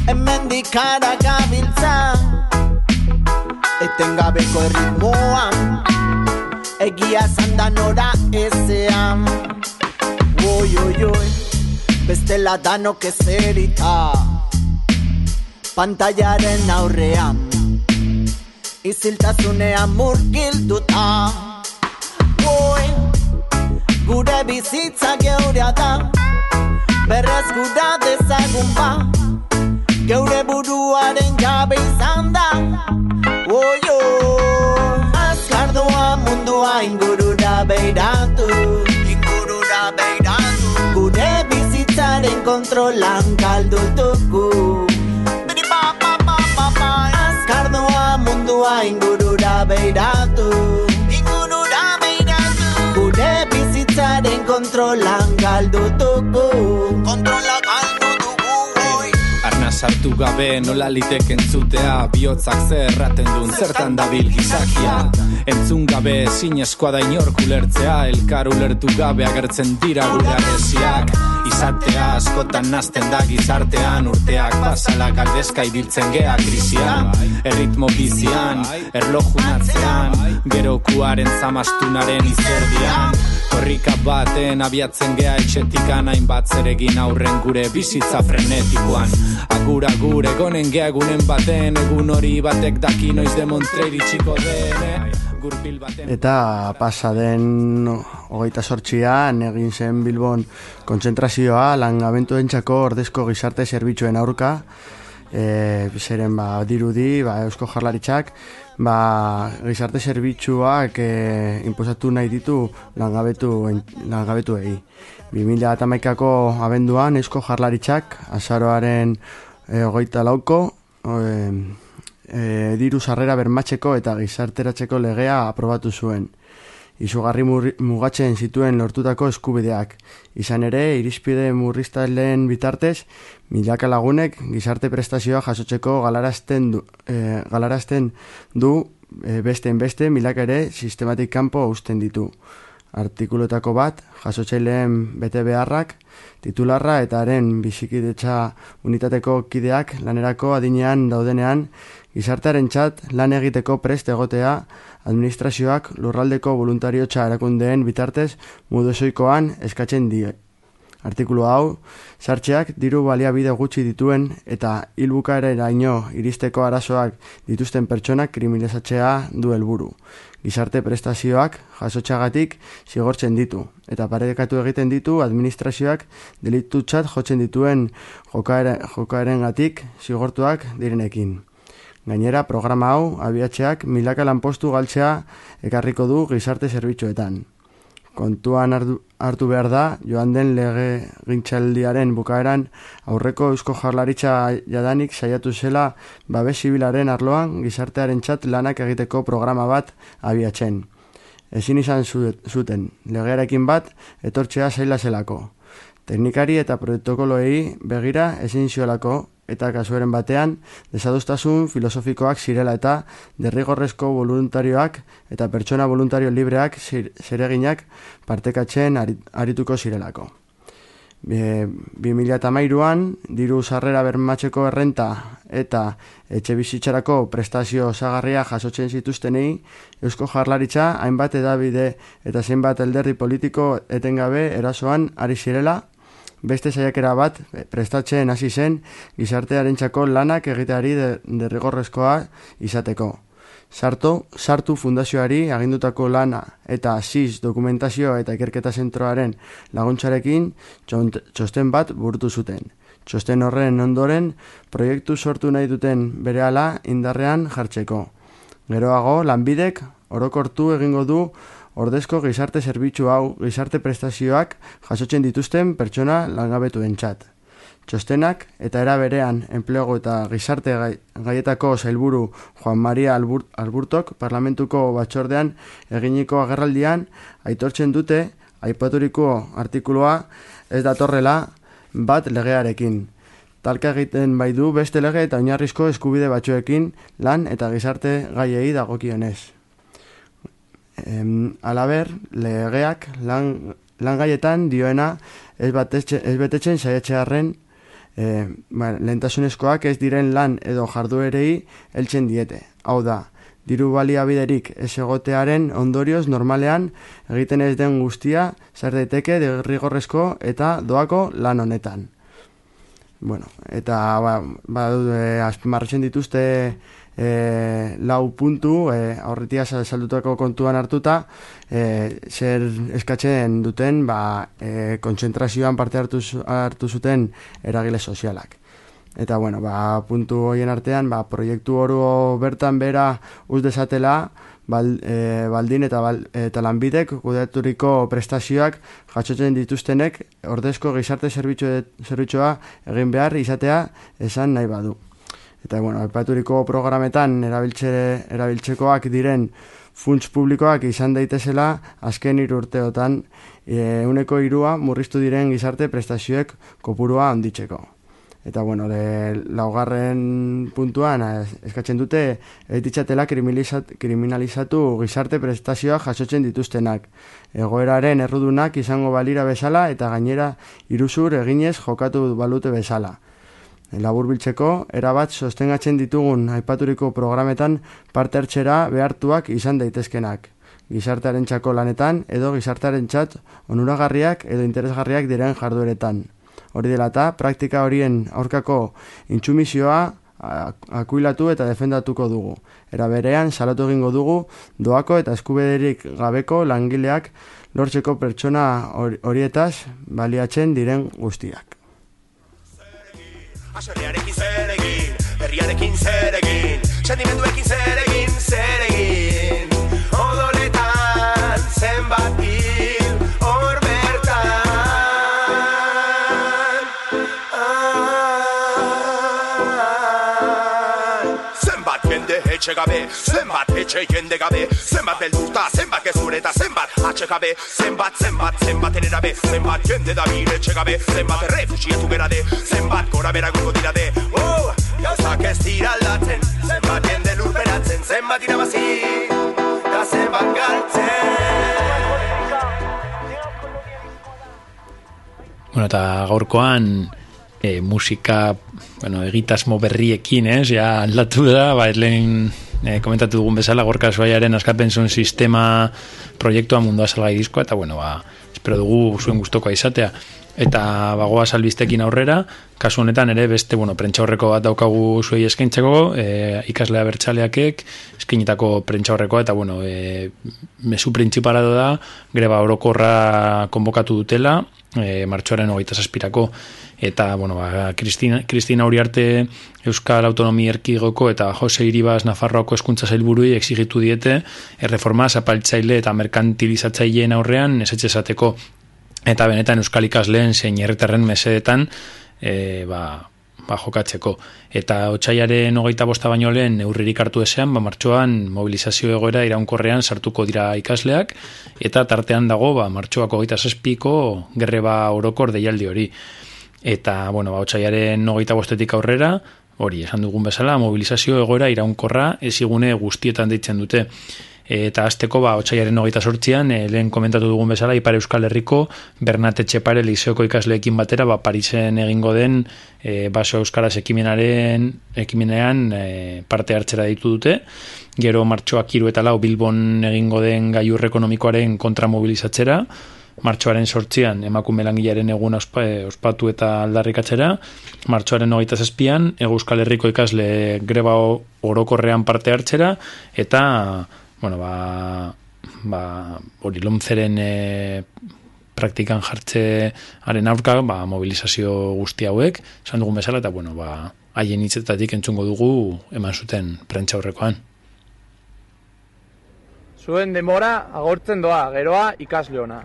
[SPEAKER 7] hemen dikara gabiltza Etengabeko erritmoan Egia zandan ora ezean Oi, oi, oi Bestela danok ezerita Pantaiaren aurrean. Iziltasunean murgilduta. Oi, gure bizitza geurea da. Berrez gura dezagun ba. Geure buruaren jabe izan da. Oi, oi Azkardoa mundua ingurura beiratu ba ba ba Azkardoa mundua ingurura beiratu. Ingurura beiratu. Gure bizitzaren kontrolan galdutuko
[SPEAKER 17] sartu gabe nola litek entzutea Biotzak zer erraten duen. Zertan dabil gizakia? Entzun gabe zinezkoa da inork ulertzea. Elkar ulertu gabe agertzen dira gure arreziak Izatea askotan nazten da gizartean Urteak pasala galdezka ibiltzen gea krisian. Erritmo bizian, erlojunatzean Gerokuaren zamastunaren izerdian. Korrika baten abiatzen gea etxetikan hainbat zeregin aurren gure bizitza frenetikoan Agur agur egonen gea egunen baten egun hori batek daki noiz demontre iritsiko den eh? Gurpil baten
[SPEAKER 8] Eta pasa den hogeita sortxian egin zen Bilbon kontzentrazioa langabentuentzako ordezko gizarte zerbitzuen aurka e, zeren ba, dirudi ba, Eusko Jarlaritzak ba, gizarte zerbitzuak e, inposatu nahi ditu langabetu, langabetu egi. 2008ko abenduan Eusko Jarlaritzak azaroaren e, hogeita lauko e, e, diru sarrera bermatzeko eta gizarteratzeko legea aprobatu zuen. Izugarri mugatzen zituen lortutako eskubideak. Izan ere, irizpide murriztaileen bitartez, milaka lagunek gizarte prestazioa jasotzeko galarazten du, e, galarazten du e, besteen beste milaka ere sistematik kanpo usten ditu. Artikulotako bat, jasotzaileen bete beharrak, titularra eta haren bizikidetza unitateko kideak lanerako adinean daudenean, gizartearen txat lan egiteko prest egotea administrazioak lurraldeko voluntariotza erakundeen bitartez mudosoikoan eskatzen die. Artikulu hau, sartxeak diru baliabide gutxi dituen eta hilbukaeraino iristeko arazoak dituzten pertsonak kriminalizatzea du helburu. Gizarte prestazioak jasotxagatik zigortzen ditu eta parekatu egiten ditu administrazioak delitutzat jotzen dituen jokaeren gatik zigortuak direnekin. Gainera, programa hau, abiatxeak milaka lanpostu galtzea ekarriko du gizarte zerbitzuetan. Kontuan hartu, behar da, joan den lege gintxaldiaren bukaeran, aurreko eusko jarlaritza jadanik saiatu zela babes zibilaren arloan gizartearen txat lanak egiteko programa bat abiatzen. Ezin izan zuten, legearekin bat, etortzea zaila zelako. Teknikari eta protokoloei begira ezin ziolako eta kasueren batean desadostasun filosofikoak zirela eta derrigorrezko voluntarioak eta pertsona voluntario libreak zereginak partekatzen arituko zirelako. E, 2008an diru sarrera bermatzeko errenta eta etxe bizitzarako prestazio osagarria jasotzen zituztenei Eusko Jarlaritza hainbat edabide eta zenbat elderri politiko etengabe erasoan ari zirela beste saiakera bat eh, prestatzen hasi zen gizartearentzako lanak egiteari derrigorrezkoa izateko. Sartu, sartu fundazioari agindutako lana eta SIS dokumentazio eta ikerketa zentroaren laguntzarekin txosten bat burutu zuten. Txosten horren ondoren proiektu sortu nahi duten berehala indarrean jartzeko. Geroago, lanbidek orokortu egingo du ordezko gizarte zerbitzu hau gizarte prestazioak jasotzen dituzten pertsona langabetu txat. Txostenak eta era berean enplego eta gizarte gaietako zailburu Juan Maria Alburt, Alburtok parlamentuko batxordean eginiko agerraldian aitortzen dute aipaturiko artikulua ez datorrela bat legearekin. Talka egiten bai du beste lege eta oinarrizko eskubide batzuekin lan eta gizarte gaiei dagokionez. Em, alaber, legeak lan, lan gaietan dioena ez, batetxe, ez betetzen saiatxearen e, ba, lehentasunezkoak ez diren lan edo jarduerei heltzen diete. Hau da, diru baliabiderik ez egotearen ondorioz normalean egiten ez den guztia zer daiteke derrigorrezko eta doako lan honetan. Bueno, eta ba, ba, e, dituzte e, lau puntu e, aurretia saldutako kontuan hartuta e, zer eskatzen duten ba, e, kontzentrazioan parte hartu, hartu zuten eragile sozialak. Eta bueno, ba, puntu hoien artean, ba, proiektu oro bertan bera uz desatela, bal, e, baldin eta, bal, eta lanbidek kudeaturiko prestazioak jatsotzen dituztenek ordezko gizarte zerbitzua egin behar izatea esan nahi badu. Eta, bueno, epaturiko programetan erabiltze, erabiltzekoak diren funts publikoak izan daitezela azken hiru urteotan e, uneko irua murriztu diren gizarte prestazioek kopurua handitzeko. Eta, bueno, de, laugarren puntuan eskatzen dute editxatela kriminalizatu gizarte prestazioa jasotzen dituztenak. Egoeraren errudunak izango balira bezala eta gainera iruzur eginez jokatu balute bezala. Labur biltzeko, erabat sostengatzen ditugun aipaturiko programetan parte hartzera behartuak izan daitezkenak. Gizartaren txako lanetan edo gizartaren txat onuragarriak edo interesgarriak diren jardueretan. Hori dela eta praktika horien aurkako intsumisioa akuilatu eta defendatuko dugu. Era berean salatu egingo dugu doako eta eskubederik gabeko langileak lortzeko pertsona horietaz baliatzen diren guztiak. Aserriarekin zer egin, herriarekin zer egin, sentimenduekin zer egin, zer etxe gabe, zenbat etxe jende gabe, zenbat beldurta, zenbat gezur eta zenbat atxe gabe, zenbat, zenbat, zenbat enerabe, zenbat jende da bire etxe gabe, zenbat errefusietu gerade, zenbat gora bera dira de Oh, gauzak ez dira aldatzen Zenbat jende lurperatzen Zenbat
[SPEAKER 18] irabazi, eta zenbat galtzen.
[SPEAKER 9] Bueno, eta gaurkoan e, musika, bueno, egitasmo berriekin, ez? Ja aldatu da, ba, lehen e, komentatu dugun bezala, gorka zuaiaren askapen zuen sistema proiektua mundua salgai diskoa, eta bueno, ba, espero dugu zuen gustokoa izatea. Eta bagoa salbiztekin aurrera, kasu honetan ere beste, bueno, prentxaurreko bat daukagu zuei eskaintzeko, e, ikaslea bertxaleakek, eskainitako prentxaurrekoa, eta bueno, e, mesu printzipala da, greba orokorra konbokatu dutela, e, martxoaren hogeita zazpirako, eta, bueno, ba, Kristina, Kristina Uriarte Euskal Autonomi Erkigoko eta Jose Iribaz Nafarroako eskuntza zailburui exigitu diete erreforma zapaltzaile eta merkantilizatzaileen aurrean esetxezateko eta benetan Euskal ikasleen zein herritarren mesedetan e, ba, ba, jokatzeko. Eta otxaiaren hogeita bosta baino lehen neurririk hartu ezean, ba, martxoan mobilizazio egoera iraunkorrean sartuko dira ikasleak, eta tartean dago ba, martxoak hogeita zazpiko gerreba orokor deialdi hori. Eta, bueno, ba, otxaiaren hogeita bostetik aurrera, hori, esan dugun bezala, mobilizazio egoera iraunkorra ezigune guztietan deitzen dute eta azteko ba, otxaiaren hogeita sortzian, e, lehen komentatu dugun bezala, Ipar Euskal Herriko, Bernat Etxepare Liseoko ikasleekin batera, ba, Parisen egingo den e, baso Euskaraz ekimenaren ekimenean e, parte hartzera ditu dute, gero martxoak hiru eta lau Bilbon egingo den gaiur ekonomikoaren kontramobilizatzera, martxoaren sortzian emakume langilaren egun ospa, ospatu eta aldarrikatzera, martxoaren hogeita zazpian, Euskal Herriko ikasle greba orokorrean parte hartzera, eta bueno, ba, ba, hori lomzeren e, praktikan jartzearen aurka, ba, mobilizazio guzti hauek, esan dugun bezala, eta bueno, ba, haien hitzetatik entzungo dugu eman zuten prentza horrekoan.
[SPEAKER 19] Zuen demora agortzen doa, geroa ikasleona.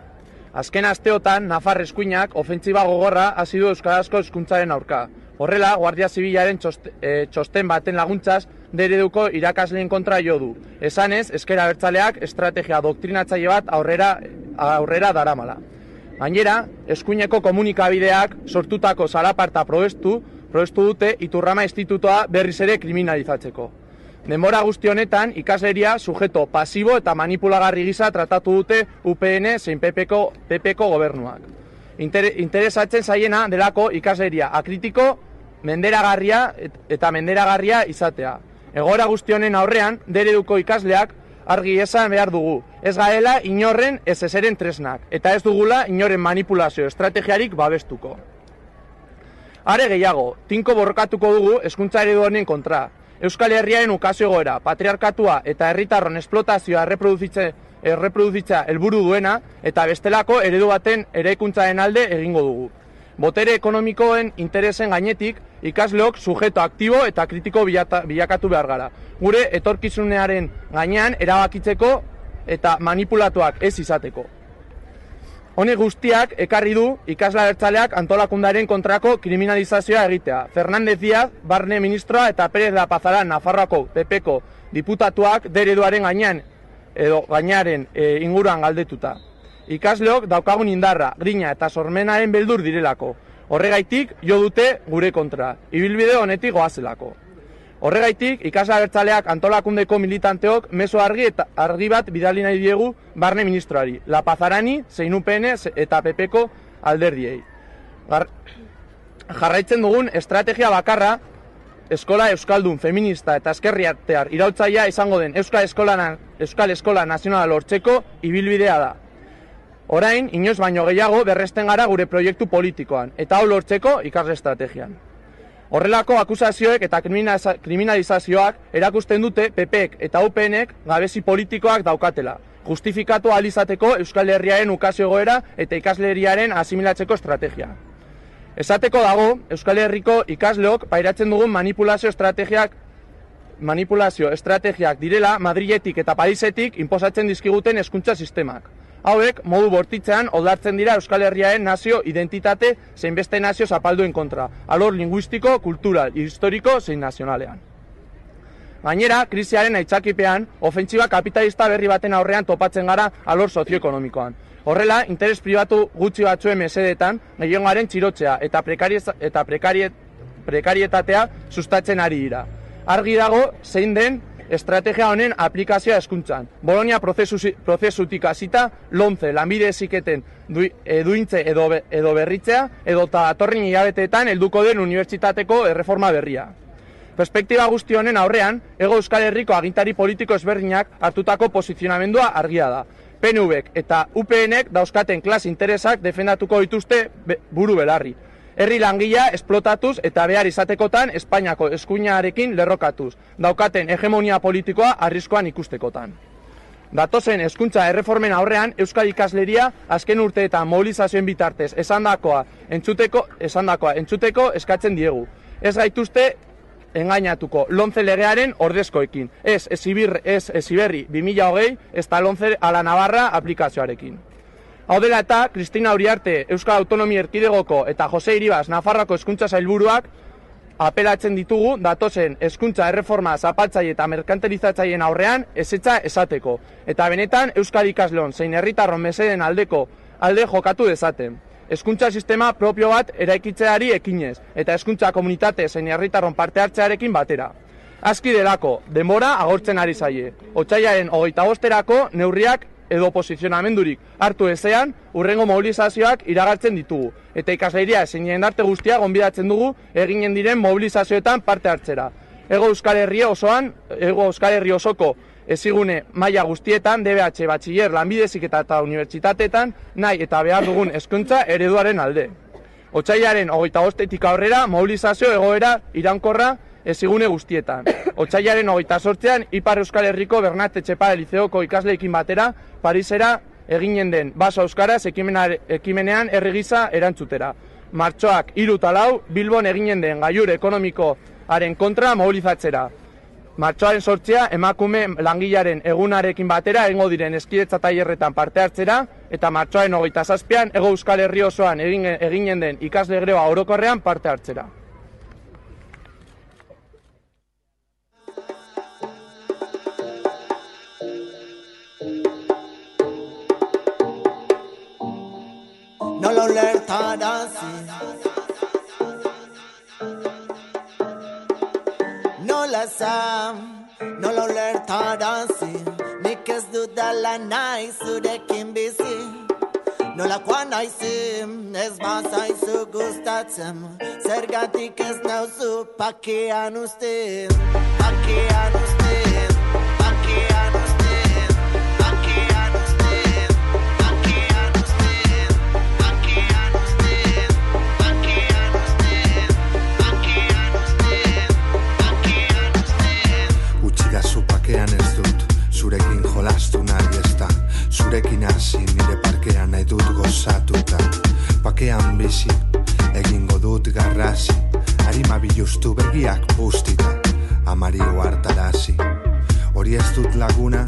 [SPEAKER 19] Azken asteotan, Nafar eskuinak ofentziba gogorra hasi du Euskarazko hezkuntzaren aurka. Horrela, Guardia Zibilaren txoste, e, txosten baten laguntzaz, dereduko irakasleen kontra jo du. Esanez, eskera bertzaleak estrategia doktrinatzaile bat aurrera, aurrera daramala. Gainera, eskuineko komunikabideak sortutako zalaparta probestu, probestu dute iturrama institutoa berriz ere kriminalizatzeko. Denbora guzti honetan, ikasleria sujeto pasibo eta manipulagarri gisa tratatu dute UPN zein PPko, PPko gobernuak. Inter, interesatzen zaiena delako ikasleria akritiko, menderagarria eta menderagarria izatea. Egora guzti honen aurrean, dereduko ikasleak argi esan behar dugu. Ez gaela inorren ez ezeren tresnak, eta ez dugula inoren manipulazio estrategiarik babestuko. Are gehiago, tinko borrokatuko dugu hezkuntza eredu honen kontra. Euskal Herriaren ukazio goera, patriarkatua eta herritarron esplotazioa erreproduzitza helburu duena eta bestelako eredu baten eraikuntzaren alde egingo dugu. Botere ekonomikoen interesen gainetik, ikasleok sujeto aktibo eta kritiko bilata, bilakatu behar gara. Gure etorkizunearen gainean erabakitzeko eta manipulatuak ez izateko. Hone guztiak ekarri du ikasla bertzaleak antolakundaren kontrako kriminalizazioa egitea. Fernandez Díaz, Barne Ministroa eta Pérez da Pazara Nafarroako PPko diputatuak dereduaren gainean edo gainaren e, inguruan galdetuta. Ikasleok daukagun indarra, grina eta sormenaren beldur direlako. Horregaitik jo dute gure kontra. Ibilbide honetik goazelako. Horregaitik, ikasla bertzaleak antolakundeko militanteok meso argi eta argi bat bidali nahi diegu barne ministroari. La Pazarani, zein UPN eta PPko alderdiei. Gar... Jarraitzen dugun estrategia bakarra, eskola euskaldun, feminista eta eskerriatear irautzaia izango den Euskal Eskola, Euskal Eskola Nazionala lortzeko ibilbidea da. Orain, inoz baino gehiago berresten gara gure proiektu politikoan, eta hau lortzeko ikasle estrategian. Horrelako akusazioek eta kriminalizazioak erakusten dute PPek eta UPNek gabezi politikoak daukatela, justifikatu alizateko Euskal Herriaren ukazio goera eta ikasleriaren asimilatzeko estrategia. Esateko dago, Euskal Herriko ikasleok pairatzen dugun manipulazio estrategiak manipulazio estrategiak direla Madriletik eta Parisetik inposatzen dizkiguten hezkuntza sistemak. Hauek, modu bortitzean, odartzen dira Euskal Herriaren nazio identitate zein beste nazio zapalduen kontra, alor linguistiko, kultural, historiko zein nazionalean. Gainera, krisiaren aitzakipean, ofentsiba kapitalista berri baten aurrean topatzen gara alor sozioekonomikoan. Horrela, interes pribatu gutxi batzuen mesedetan, gehiongaren txirotzea eta, eta prekarietatea sustatzen ari dira. Argi dago, zein den estrategia honen aplikazioa eskuntzan. Bolonia prozesu, prozesutik hasita, lontze, lanbide eziketen du, eduintze edo, edo berritzea, edo eta atorrin hilabeteetan helduko den unibertsitateko erreforma berria. Perspektiba guzti honen aurrean, Ego Euskal Herriko agintari politiko ezberdinak hartutako posizionamendua argia da. PNVek eta UPNek dauzkaten klas interesak defendatuko dituzte buru belarri. Herri langilea esplotatuz eta behar izatekotan Espainiako eskuinarekin lerrokatuz. Daukaten hegemonia politikoa arriskoan ikustekotan. Datozen hezkuntza erreformen aurrean Euskal ikasleria azken urteetan mobilizazioen bitartez esandakoa entzuteko esandakoa entzuteko eskatzen diegu. Ez gaituzte engainatuko lontze legearen ordezkoekin. Ez ezibir, ez eziberri 2020 ez da lontze ala Navarra aplikazioarekin. Hau dela eta, Kristina Uriarte Euskal Autonomia Erkidegoko eta Jose Iribas Nafarroako hezkuntza sailburuak apelatzen ditugu datozen hezkuntza erreforma zapaltzaile eta merkantilizatzaileen aurrean ezetza esateko. Eta benetan Euskal ikasleon zein herritarron meseden aldeko alde jokatu dezaten. Hezkuntza sistema propio bat eraikitzeari ekinez eta hezkuntza komunitate zein herritarron parte hartzearekin batera. Aski delako, denbora agortzen ari zaie. Otsaiaren hogeita bosterako neurriak edo posizionamendurik hartu ezean, urrengo mobilizazioak iragartzen ditugu. Eta ikasleiria zein jendarte guztia gonbidatzen dugu eginen diren mobilizazioetan parte hartzera. Ego Euskal Herri osoan, Ego Euskal Herri osoko ezigune maila guztietan, DBH, batxiller, lanbideziketa eta, eta unibertsitateetan, nahi eta behar dugun hezkuntza ereduaren alde. Otsailaren hogeita bostetik aurrera mobilizazio egoera irankorra ezigune guztietan. Otsailaren hogeita sortzean, Ipar Euskal Herriko Bernat Etxepare Liceoko ikasleekin batera, Parisera eginen den baso euskaraz ekimenean herri gisa erantzutera. Martxoak hiru lau Bilbon eginen den gaiur ekonomikoaren kontra mobilizatzera. Martxoaren sortzea emakume langilaren egunarekin batera egingo diren eskidetza tailerretan parte hartzera eta martxoaren hogeita zazpian Ego Euskal Herri osoan egin, eginen den ikasle greba orokorrean parte hartzera.
[SPEAKER 7] No lo lertarazi Nola zam, nola lertarazi Nik ez dudala nahi zurekin bizi Nolakoa naizim, ez bazaizu gustatzen. Zergatik ez nauzu pakean uste Pakean uste, pakean
[SPEAKER 20] Zurekin hasi nire parkean nahi dut gozatuta. Pakean bizi Egingo dut garrasi Arima biluztu begiak bustita Amari hartarazi Hori ez dut laguna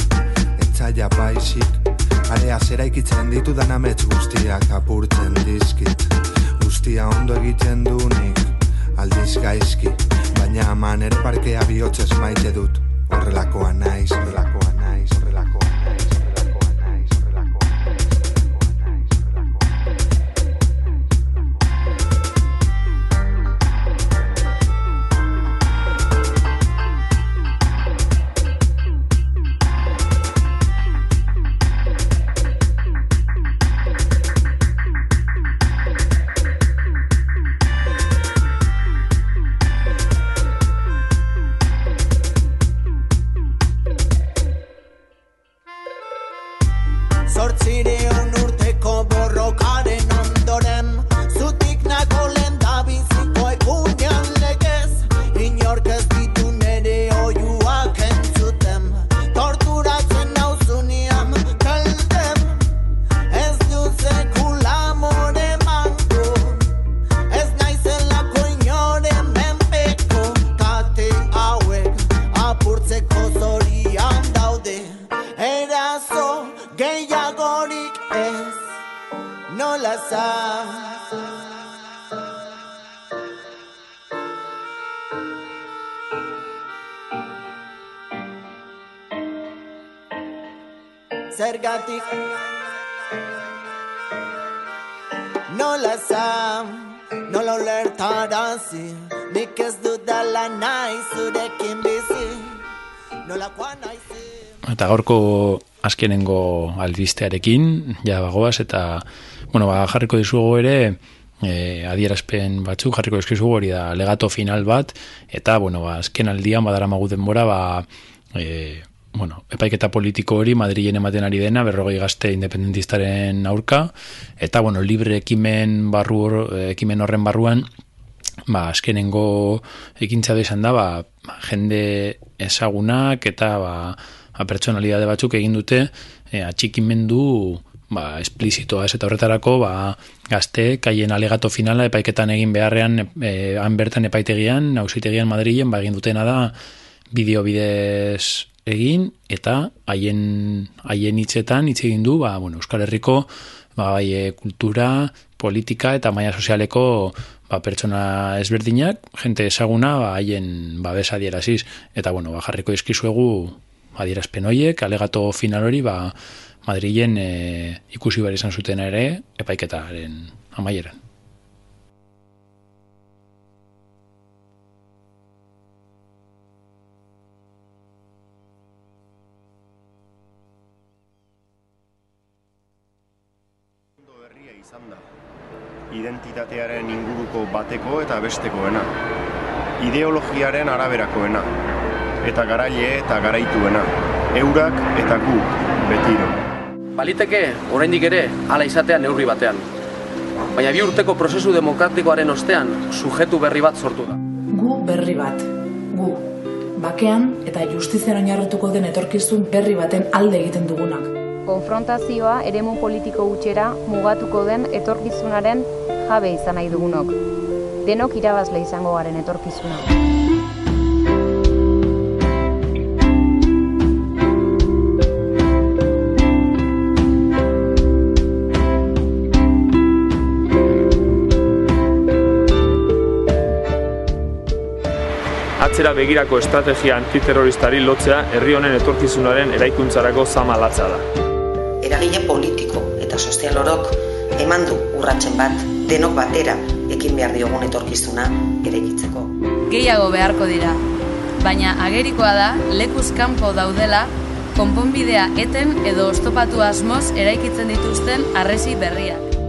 [SPEAKER 20] Etzaia baizik. Area zera ikitzen ditudan amets guztiak apurtzen dizkit. Guztia ondo egiten du nik Aldiz gaizki. Baina aman ere parkea bihotzez maite dut. Horrelakoa naiz, horrelakoa
[SPEAKER 9] Eta gaurko azkenengo albistearekin, ja bagoaz, eta, bueno, ba, jarriko dizugu ere, e, adierazpen batzuk, jarriko dizkizugu hori da legato final bat, eta, bueno, ba, azken aldian badara magu denbora, ba, e, bueno, epaiketa politiko hori Madrilen ematen ari dena, berrogei gazte independentistaren aurka, eta, bueno, libre ekimen, barru, ekimen horren barruan, ba, azkenengo ekintza da izan da, ba, jende ezagunak eta ba, ba, pertsonalidade batzuk egin dute e, atxikimendu ba, esplizitoa ez eta horretarako ba, gazte kaien alegato finala epaiketan egin beharrean e, han bertan epaitegian, nausitegian Madrilen ba, egin dutena da bideo bidez egin eta haien haien hitzetan hitz egin du ba, bueno, Euskal Herriko ba, bai, e, kultura, politika eta maila sozialeko ba, pertsona ezberdinak, jente ezaguna, ba, haien babesa dieraziz, eta bueno, ba, jarriko izkizuegu adierazpen hoiek, alegato final hori, ba, Madrilen e, ikusi behar izan zuten ere, epaiketaren amaieran.
[SPEAKER 21] identitatearen inguruko bateko eta bestekoena. Ideologiaren araberakoena. Eta garaile eta garaituena. Eurak eta guk betiro.
[SPEAKER 22] Baliteke, oraindik ere, hala izatea neurri batean. Baina bi urteko prozesu demokratikoaren ostean, sujetu berri bat sortu da.
[SPEAKER 23] Gu berri bat. Gu. Bakean eta justizian oinarrituko den etorkizun berri baten alde egiten dugunak.
[SPEAKER 24] konfrontazioa eremu politiko gutxera mugatuko den etorkizunaren jabe izan nahi dugunok. Denok irabazle izango garen etorkizuna.
[SPEAKER 6] Atzera begirako estrategia antiterroristari lotzea herri honen etorkizunaren eraikuntzarako zama latza da.
[SPEAKER 25] Eragile politiko eta sozial orok eman du urratzen bat denok batera ekin behar diogun etorkizuna eraikitzeko.
[SPEAKER 2] Gehiago beharko dira, baina agerikoa da lekuz kanpo daudela konponbidea eten edo oztopatu asmoz eraikitzen dituzten harresi berriak.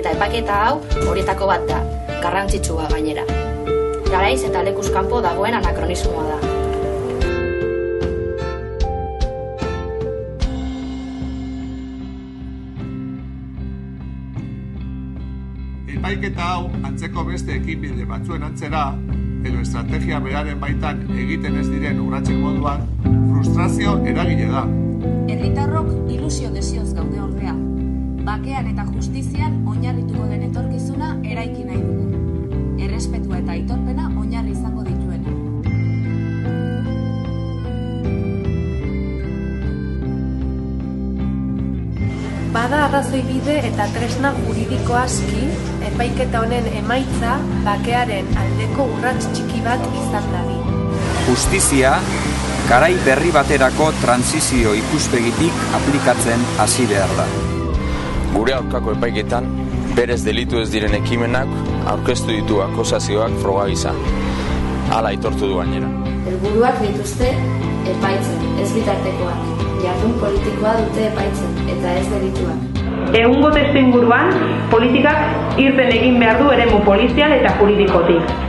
[SPEAKER 26] Eta epaketa hau horietako bat da, garrantzitsua gainera. Garaiz eta lekuz kanpo dagoen anakronismoa da.
[SPEAKER 20] Epaiketa hau antzeko beste ekinbide batzuen antzera edo estrategia beraren baitan egiten ez diren urratzen moduan frustrazio eragile da.
[SPEAKER 27] Herritarrok ilusio desioz gaude ordea. Bakean eta justizian oinarrituko den etorkizuna eraiki nahi dugu. Errespetua eta aitorpena oinarri izango dituena.
[SPEAKER 28] Bada arrazoi bide eta tresna juridiko aski, epaiketa honen emaitza bakearen aldeko urrats txiki bat izan dabi.
[SPEAKER 29] Justizia, garai berri baterako transizio ikuspegitik aplikatzen hasi behar da.
[SPEAKER 30] Gure aurkako epaiketan, berez delitu ez diren ekimenak aurkeztu ditu akusazioak froga gisa. Hala aitortu du gainera.
[SPEAKER 26] Helburuak dituzte epaitzen, ez bitartekoak. Jardun politikoa dute epaitzen, eta ez delituak.
[SPEAKER 31] Egungo testu inguruan, politikak irten egin behar du eremu polizial eta juridikotik.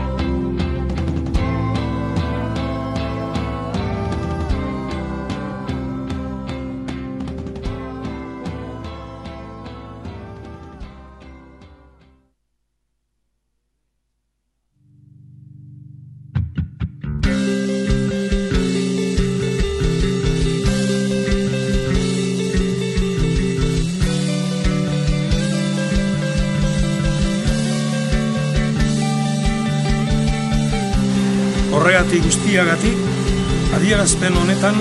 [SPEAKER 32] Guztiagatik, adierazpen honetan,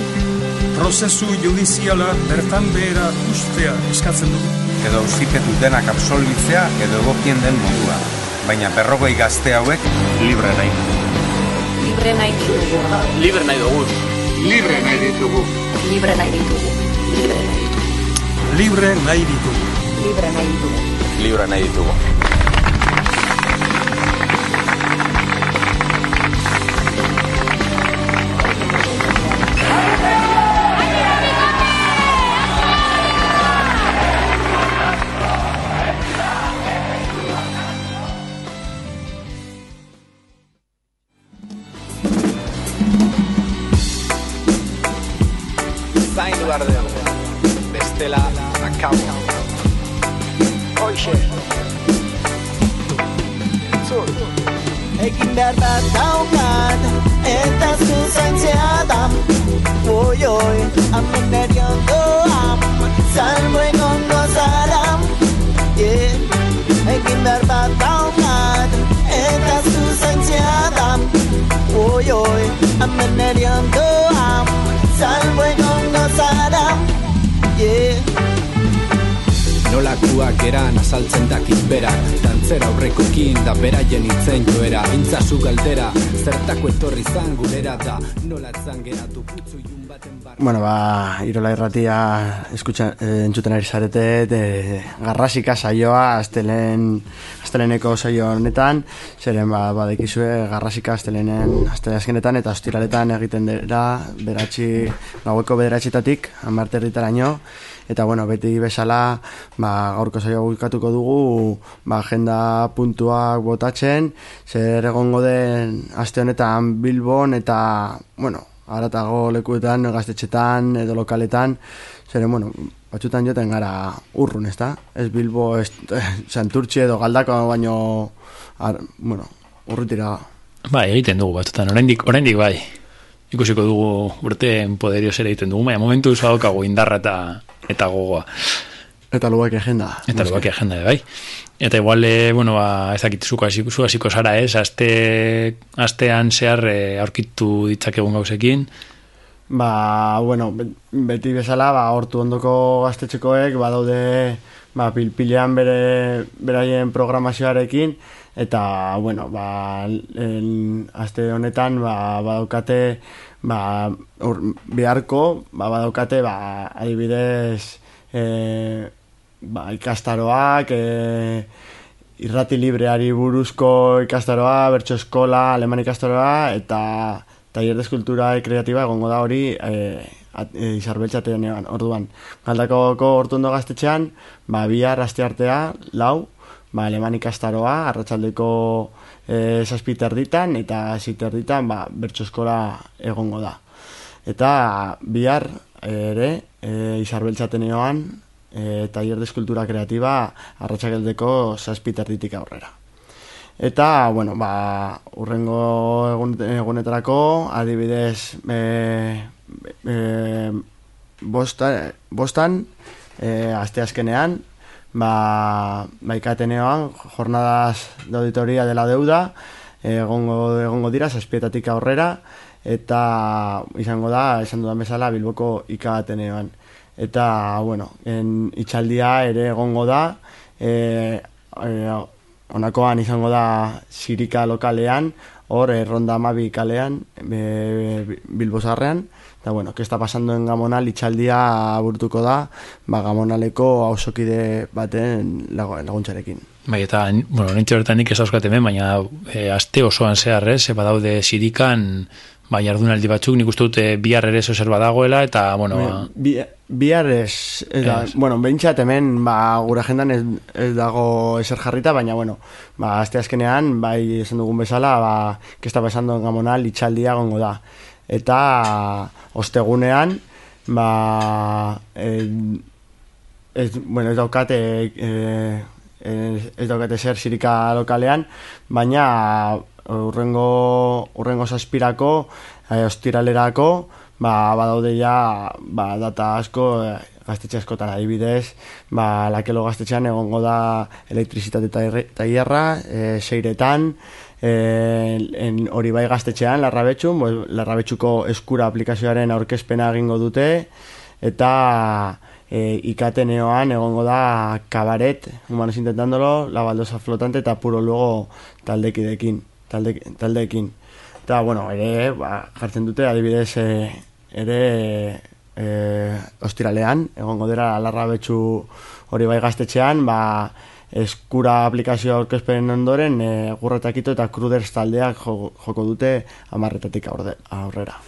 [SPEAKER 32] prozesu judiziala bertan behera ustea eskatzen dugu.
[SPEAKER 29] Edo auzipetu denak absolbitzea edo egokien den modua. Baina berrogei gazte hauek libre nahi dugu.
[SPEAKER 26] Libre nahi ditugu.
[SPEAKER 22] Libre nahi dugu.
[SPEAKER 20] Libre nahi ditugu.
[SPEAKER 26] Libre nahi ditugu. Libre nahi ditugu.
[SPEAKER 32] Libre nahi ditugu.
[SPEAKER 26] Libre nahi ditugu.
[SPEAKER 30] Libre nahi ditugu.
[SPEAKER 33] Nolakuak eran azaltzen dakit berak Dantzera aurrekokin da beraien itzen joera. Intzazu galdera, zertako etorri zan gurera da. Nola etzan geratu putzu jun baten bar
[SPEAKER 8] Bueno, ba, Irola irratia eskutxa, eh, entzuten ari zarete de, garrasika saioa astelen, asteleneko saio honetan. Zeren ba, badekizue garrasika astelenen astele azkenetan eta ostiraletan egiten dira beratzi, gaueko bederatxitatik amarterritaraino eta bueno, beti bezala ba, gaurko saio bukatuko dugu ba, agenda puntuak botatzen zer egongo den aste honetan Bilbon eta bueno, aratago lekuetan, gaztetxetan edo lokaletan, zeren, bueno, batxutan joten gara urrun, ez da? Ez Bilbo, ez, Santurtzi edo Galdako, baino, ar, bueno, urrutira.
[SPEAKER 9] Ba, egiten dugu batzutan, oraindik, oraindik bai. Ikusiko dugu urteen poderio zer egiten dugu, baina momentu daukagu indarra eta, eta gogoa.
[SPEAKER 8] Eta lubaki agenda.
[SPEAKER 9] Eta lubaki agenda, bai. Eta igual, e, bueno, ba, ez dakit zuko hasiko, zara ez, aste, astean zehar e, aurkitu ditzakegun gauzekin.
[SPEAKER 8] Ba, bueno, beti bezala, ba, hortu ondoko gaztetxekoek, badaude, ba, pilpilean bere, beraien programazioarekin, eta, bueno, ba, en, aste honetan, ba, badaukate, ba, ur, biharko, ba, badaukate, ba, adibidez, eh, ba, ikastaroak, e, irrati libreari buruzko ikastaroa, bertso eskola, aleman ikastaroa, eta taller de eskultura e kreatiba egongo da hori e, e, izarbeltxatean orduan. Galdakoko ortundo gaztetxean, ba, bihar aste artea, lau, ba, aleman ikastaroa, arratsaldeko e, saspiterditan, eta ziterditan, ba, bertso eskola egongo da. Eta bihar ere, e, izarbeltxateneoan, e, taller de eskultura kreatiba arratsageldeko zazpiterditik aurrera. Eta, bueno, ba, urrengo egun, egunetarako, adibidez, e, e, bosta, bostan, e, aste azkenean, ba, baikateneoan, jornadas de auditoria de la deuda, egongo, egongo dira, zazpietatik aurrera, eta izango da, esan dudan bezala, bilboko ikateneoan eta bueno, en itxaldia ere egongo da e, e, onakoan izango da sirika lokalean hor erronda amabi kalean e, bilbozarrean eta bueno, está pasando en Gamonal itxaldia burtuko da ba, Gamonaleko hausokide baten laguntzarekin
[SPEAKER 9] Bai, eta, bueno, nintxe horretan nik ez hemen, baina e, aste osoan zehar, ez, badaude sirikan bai, jardunaldi batzuk, nik uste dute bihar ere zer badagoela, eta, bueno...
[SPEAKER 8] Bi, bihar ez, ez da, bueno, bentsat hemen, ba, gure agendan ez, ez dago eser jarrita, baina, bueno, ba, azte azkenean, bai, esan dugun bezala, ba, kesta besando en gamonal, itxaldia gongo da. Eta, ostegunean, ba, eh, ez, bueno, ez daukate, eh, ez daukate zer sirika lokalean, baina, urrengo urrengo saspirako e, ostiralerako ba badaude ja ba, data asko e, gaztetxe askotan adibidez ba lakelo gaztetxean egongo da elektrizitate tailerra e, seiretan e, en hori bai gaztetxean larrabetxun larrabetxuko eskura aplikazioaren aurkezpena egingo dute eta e, ikateneoan egongo da kabaret humanos intentándolo la baldosa flotante eta puro luego taldekidekin talde, taldeekin. Eta, bueno, ere, ba, jartzen dute, adibidez, e, ere, e, ostiralean, egongo dira alarra betxu hori bai gaztetxean, ba, eskura aplikazio aurkezpenen ondoren, e, gurretakito eta kruders taldeak joko dute amarretatik aurrera.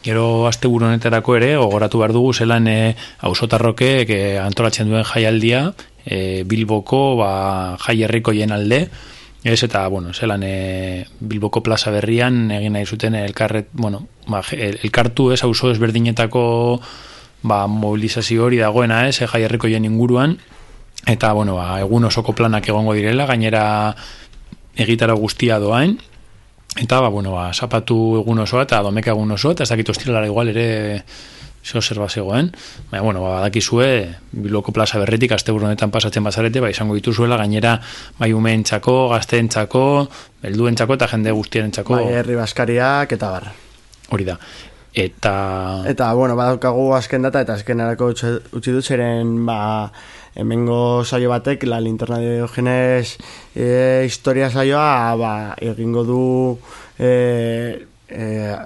[SPEAKER 9] Gero aste honetarako ere, gogoratu behar dugu zelan e, ausotarroke e, antolatzen duen jaialdia, e, Bilboko ba, jai herrikoien alde, Ez eta, bueno, zelan e, Bilboko plaza berrian egin nahi zuten elkarret, bueno, ba, elkartu ez auzo ezberdinetako ba, mobilizazio hori dagoena ez, jai herrikoien inguruan, eta, bueno, ba, egun osoko planak egongo direla, gainera egitara guztia doain, eta, ba, bueno, ba, zapatu egun osoa, eta domeka egun osoa, eta ez dakit ostilara igual ere zeo zer bat zegoen. Baina, bueno, ba, badakizue, biloko plaza berretik, aste honetan pasatzen bazarete, ba, izango dituzuela, gainera, bai umeentzako, gazteentzako, helduentzako eta jende guztiarentzako.
[SPEAKER 8] Bai, herri baskariak eta bar.
[SPEAKER 9] Hori da. Eta...
[SPEAKER 8] Eta, bueno, badaukagu azken data eta azkenerako utzi utzi dut zeren, ba, hemengo saio batek, la linterna Diogenes e, historia saioa, ba, egingo du e, e,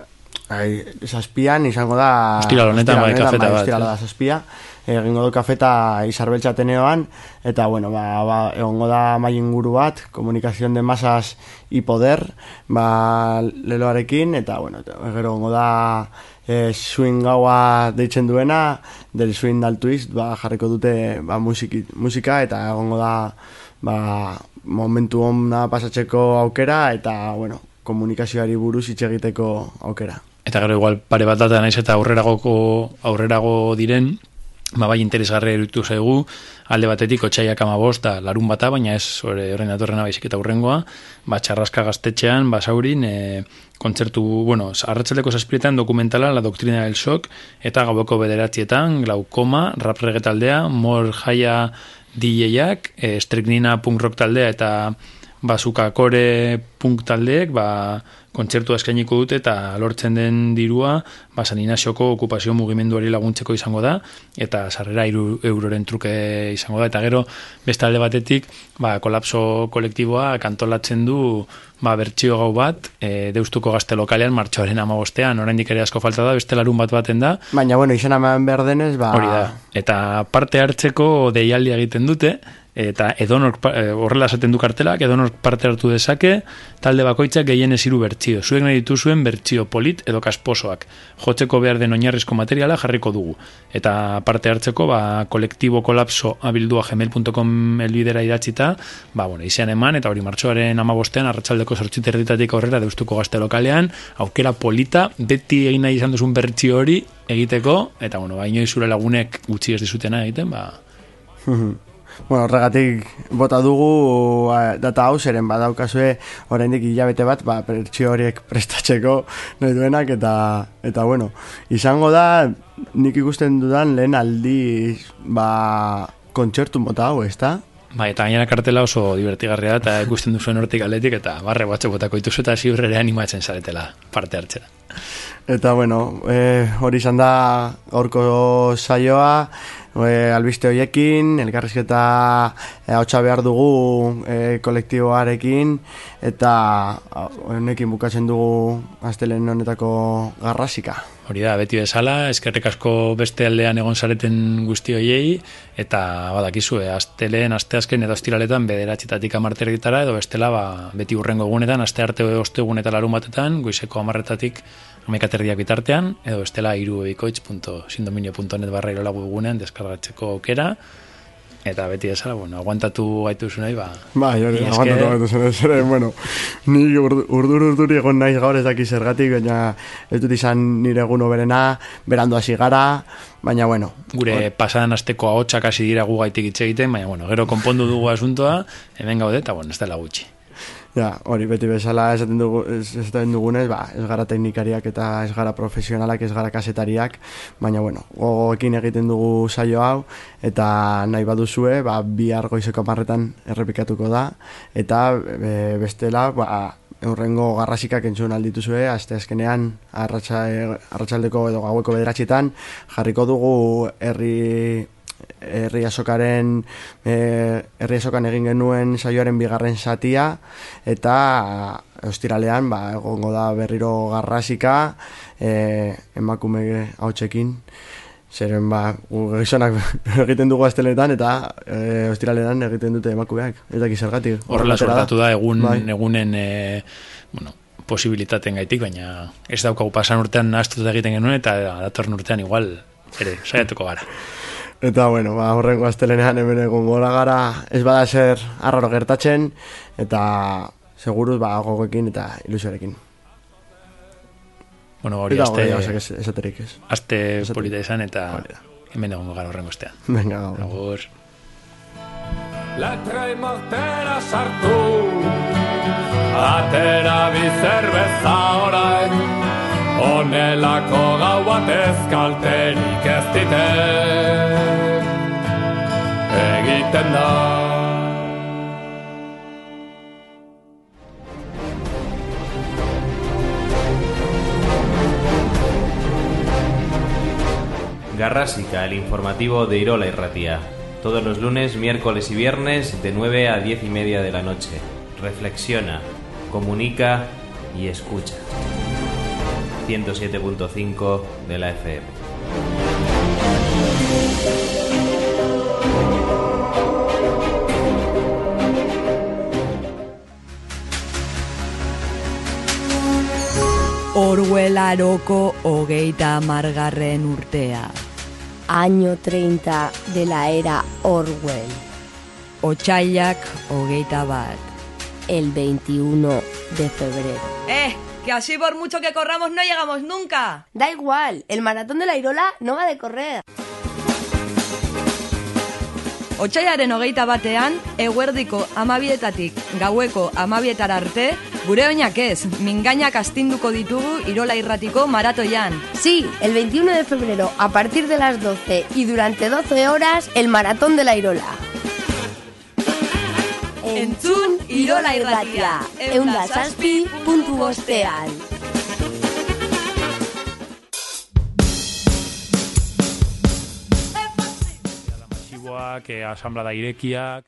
[SPEAKER 8] ai, zazpian, izango da...
[SPEAKER 9] Ostiral honetan, bai, kafeta bat,
[SPEAKER 8] Ostiral
[SPEAKER 9] eh.
[SPEAKER 8] da zazpia, egingo du kafeta Isarbel Txateneoan, eta, bueno, ba, ba, egongo da mai inguru bat, komunikazion de masas y poder, ba, leloarekin, eta, bueno, gero egongo da e, swing gaua deitzen duena, del swing dal twist, ba, jarriko dute ba, musiki, musika, eta egongo da ba, momentu ona pasatzeko aukera, eta, bueno, komunikazioari buruz hitz egiteko aukera.
[SPEAKER 9] Eta gero igual pare bat data naiz eta aurreragoko aurrerago diren, ba bai interesgarri iruditu zaigu, alde batetik otxaiak amabost da larun bata, baina ez horren datorrena baizik eta urrengoa, ba txarraska gaztetxean, basaurin, e, kontzertu, bueno, arratzaldeko zazpiretan dokumentala La Doctrina del Shock, eta gaueko bederatzietan, glaukoma, rap taldea, mor jaia DJ-ak, e, streknina punk rock taldea, eta bazuka kore punk taldeek, ba, kontzertu eskainiko dute eta lortzen den dirua ba, San Inazioko okupazio mugimenduari laguntzeko izango da eta sarrera iru euroren truke izango da. Eta gero beste alde batetik ba, kolapso kolektiboa kantolatzen du ba, bertsio gau bat e, deustuko gazte lokalean martxoaren amabostean oraindik ere asko falta da beste larun bat baten da.
[SPEAKER 8] Baina, bueno, izan eman behar denez, ba...
[SPEAKER 9] hori da. Eta parte hartzeko deialdi egiten dute eta edonor eh, horrela esaten du kartelak, edonor parte hartu dezake, talde bakoitzak gehienez hiru bertsio. Zuek nahi dituzuen bertsio polit edo kasposoak. Jotzeko behar den oinarrizko materiala jarriko dugu. Eta parte hartzeko, ba, kolektibo kolapso abildua gmail.com elbidera idatzita, ba, bueno, izan eman, eta hori martxoaren amabostean, arratsaldeko sortziter ditatik aurrera deustuko gazte lokalean, aukera polita, beti egin nahi izan duzun bertsio hori egiteko, eta, bueno, ba, inoiz zure lagunek gutxi ez dizutena egiten, ba,
[SPEAKER 8] Bueno, horregatik bota dugu a, data hau zeren badaukazue oraindik hilabete bat ba, pertsio horiek prestatzeko nahi duenak eta, eta bueno, izango da nik ikusten dudan lehen aldi ba, kontzertu mota hau, ezta?
[SPEAKER 9] Bai, eta gainera kartela oso divertigarria da, eta ikusten duzuen hortik aletik, eta barre batxe botako dituzu eta ziurrere animatzen zaretela parte hartzera.
[SPEAKER 8] Eta bueno, e, hori izan da gaurko saioa, e, albiste hoiekin, elkarrizketa e, hautsa behar dugu e, kolektiboarekin, eta honekin bukatzen dugu astelen honetako garrasika.
[SPEAKER 9] Hori da, beti bezala, eskerrik asko beste aldean egon zareten guzti hoiei, eta badakizu, asteleen, asteazken edo astiraletan bederatxetatik amarterritara, edo bestela ba, beti urrengo egunetan, aste arte ostegun eta larun batetan, goizeko amarretatik amekaterdiak bitartean, edo bestela iruebikoitz.sindominio.net barra irola webgunean deskargatzeko aukera, eta beti bezala, bueno, aguantatu gaitu nahi, ba...
[SPEAKER 8] Bai, hori, aguantatu gaitu zuen, zeren, bueno, ni urdur urdur urduri egon naiz gaur ez daki zergatik, baina ez dut izan nire egun berena, berandu hasi gara, baina, bueno,
[SPEAKER 9] Gure pasadan asteko ahotsak hasi dira gu gaitik hitz egiten, baina bueno, gero konpondu dugu asuntoa, hemen gaude, eta bueno, ez dela gutxi.
[SPEAKER 8] Ja, hori beti bezala esaten dugu esaten dugunez, ba, ez gara teknikariak eta ez gara profesionalak, ez gara kasetariak, baina bueno, gogoekin egiten dugu saio hau eta nahi baduzue, ba bihar goizeko 10etan errepikatuko da eta e, bestela, ba Eurrengo garrasikak entzun aldituzue, aste azkenean arratsa, arratsaldeko edo gaueko bederatzietan jarriko dugu herri herri asokaren eh, herri asokan egin genuen saioaren bigarren satia eta ostiralean ba, egongo da berriro garrasika eh, emakume hautsekin zeren ba, gizonak egiten dugu asteletan eta e, ostiralean egiten dute emakumeak ez dakiz zergatik Horrela
[SPEAKER 9] sortatu da egun
[SPEAKER 8] Bai.
[SPEAKER 9] egunen e, bueno, posibilitaten gaitik, baina ez daukagu pasan urtean nahaztuta egiten genuen eta datorren urtean igual ere, saiatuko gara.
[SPEAKER 8] Eta bueno, ba, horrengo astelenean hemen egon gora gara, ez bada zer arraro gertatzen, eta seguruz ba, gogoekin eta ilusioarekin.
[SPEAKER 9] Bueno, hori
[SPEAKER 8] Eta
[SPEAKER 9] aste,
[SPEAKER 8] hori, gauzak ez- esaterik ez.
[SPEAKER 9] aste polita izan eta hemen egongo gara horrengo ostean.
[SPEAKER 8] Venga, gaur.
[SPEAKER 9] Agur.
[SPEAKER 34] Letra imortera sartu Atera bizerbeza orain Honelako gau batez kalterik ez dite Egiten da
[SPEAKER 3] Garrásica, el informativo de Irola y Ratía. Todos los lunes, miércoles y viernes de 9 a 10 y media de la noche. Reflexiona, comunica y escucha. 107.5 de la FM.
[SPEAKER 2] Orwell aroko hogeita margarren urtea.
[SPEAKER 1] Año 30 de la era Orwell.
[SPEAKER 2] Otsailak hogeita bat.
[SPEAKER 1] El 21 de febrero.
[SPEAKER 2] ¡Eh! Que así por mucho que corramos no llegamos nunca.
[SPEAKER 1] Da igual, el maratón de la Irola no va de correr.
[SPEAKER 2] Otsailaren hogeita batean, eguerdiko amabietatik gaueko amabietara arte, gure oinak ez, mingainak astinduko ditugu Irola irratiko maratoian.
[SPEAKER 1] Sí, el 21 de febrero, a partir de las 12 y durante 12 horas, el maratón de la Irola.
[SPEAKER 2] Entzun Irola irratia,
[SPEAKER 1] eunda zazpi puntu bostean.
[SPEAKER 9] Masiboak, eh, asamblada irekiak,